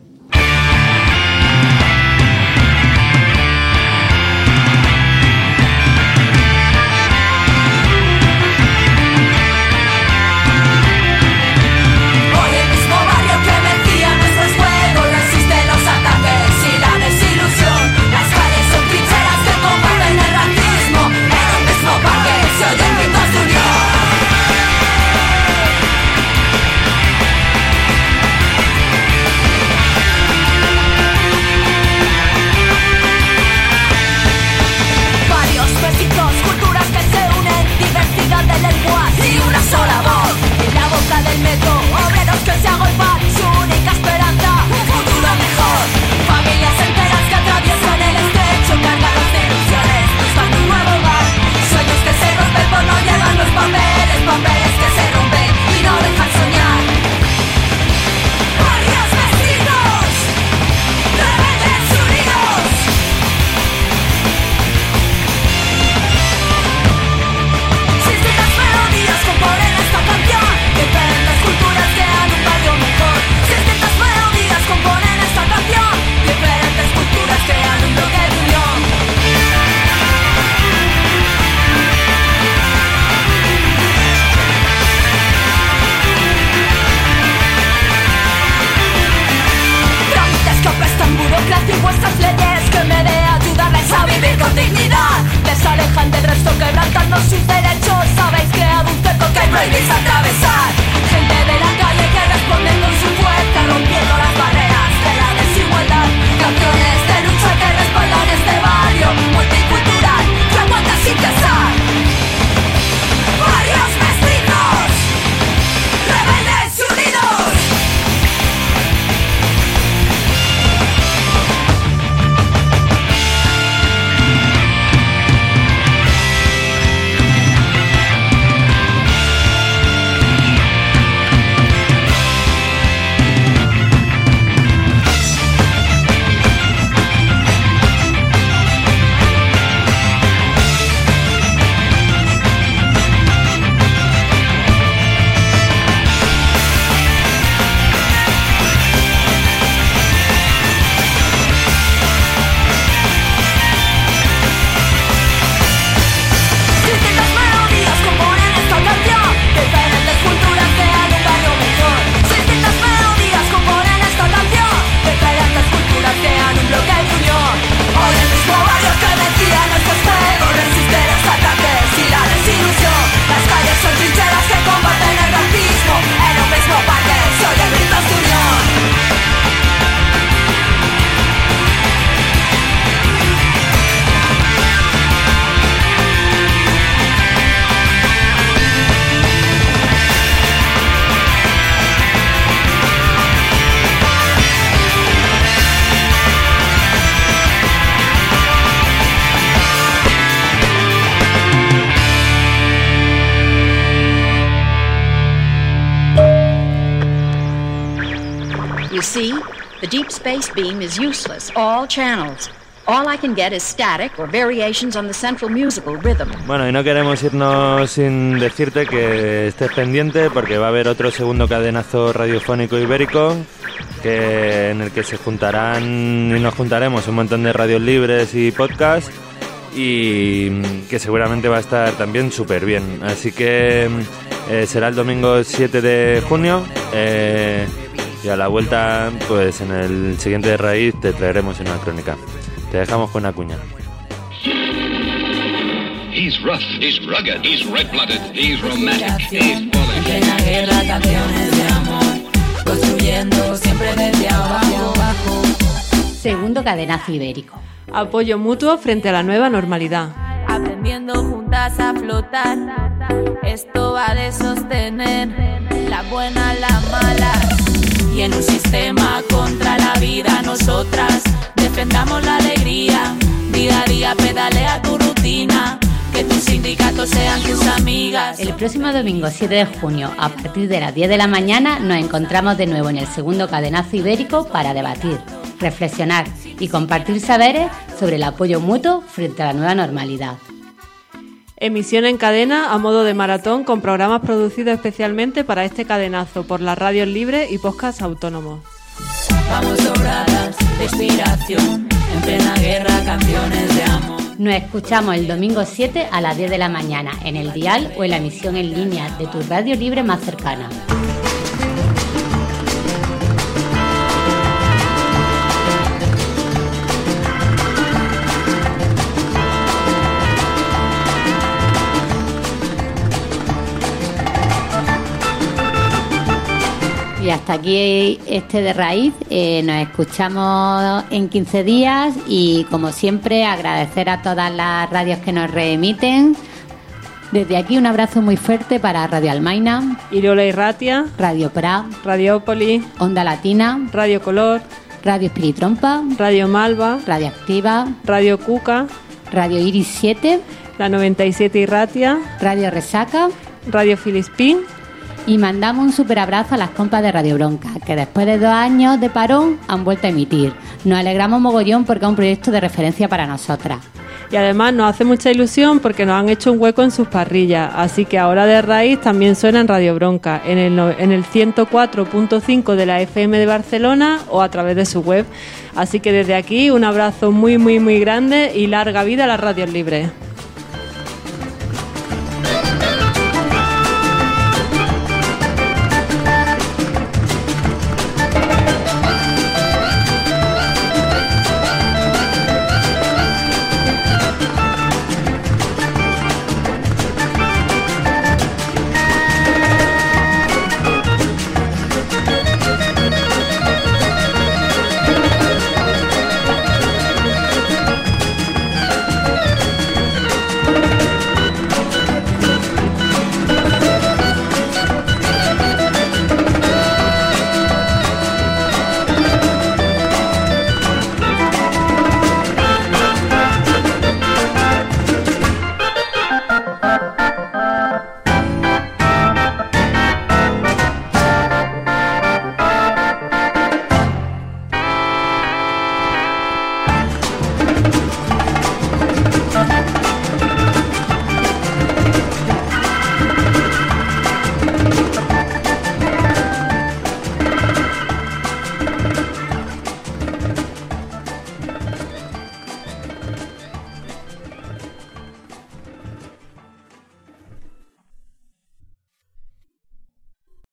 Space beam is useless, all channels. All I can get is static or variations on the central musical rhythm. Bueno, y no queremos irnos sin decirte que estés pendiente porque va a haber otro segundo cadenazo radiofónico ibérico que, en el que se juntarán y nos juntaremos un montón de radios libres y podcasts y que seguramente va a estar también súper bien. Así que eh, será el domingo 7 de junio eh, y a la vuelta, pues en el siguiente de raíz te traeremos una crónica. Te dejamos con una cuña. He's rough, he's rugged, he's red-blooded, he's romantic, he's En plena guerra, canciones de amor, construyendo siempre desde abajo. Segundo cadenazo ibérico. Apoyo mutuo frente a la nueva normalidad. Aprendiendo juntas a flotar, esto va de sostener la buena, la mala. Y en un sistema contra la vida, nosotras defendamos la alegría. Día a día pedalea tu rutina, que tus sindicatos sean tus amigas. El próximo domingo 7 de junio, a partir de las 10 de la mañana, nos encontramos de nuevo en el segundo cadenazo ibérico para debatir, reflexionar y compartir saberes sobre el apoyo mutuo frente a la nueva normalidad. Emisión en cadena a modo de maratón con programas producidos especialmente para este cadenazo por las radios libres y podcasts autónomos. Vamos sobradas de inspiración, en plena guerra, canciones de amor. Nos escuchamos el domingo 7 a las 10 de la mañana en el dial o en la emisión en línea de tu radio libre más cercana. Y hasta aquí este de raíz. Eh, nos escuchamos en 15 días y como siempre agradecer a todas las radios que nos reemiten. Desde aquí un abrazo muy fuerte para Radio Almaina, Iriola y Ratia, Radio Pra, Radiópoli, Onda Latina, Radio Color, Radio Espiritrompa, Radio Malva, Radio Activa, Radio Cuca, Radio Iris 7, la 97 y Ratia, Radio Resaca Radio Filispín y mandamos un super abrazo a las compas de Radio Bronca, que después de dos años de parón han vuelto a emitir. Nos alegramos mogollón porque es un proyecto de referencia para nosotras. Y además nos hace mucha ilusión porque nos han hecho un hueco en sus parrillas. Así que ahora de raíz también suena en Radio Bronca, en el, en el 104.5 de la FM de Barcelona o a través de su web. Así que desde aquí un abrazo muy, muy, muy grande y larga vida a las radios libres.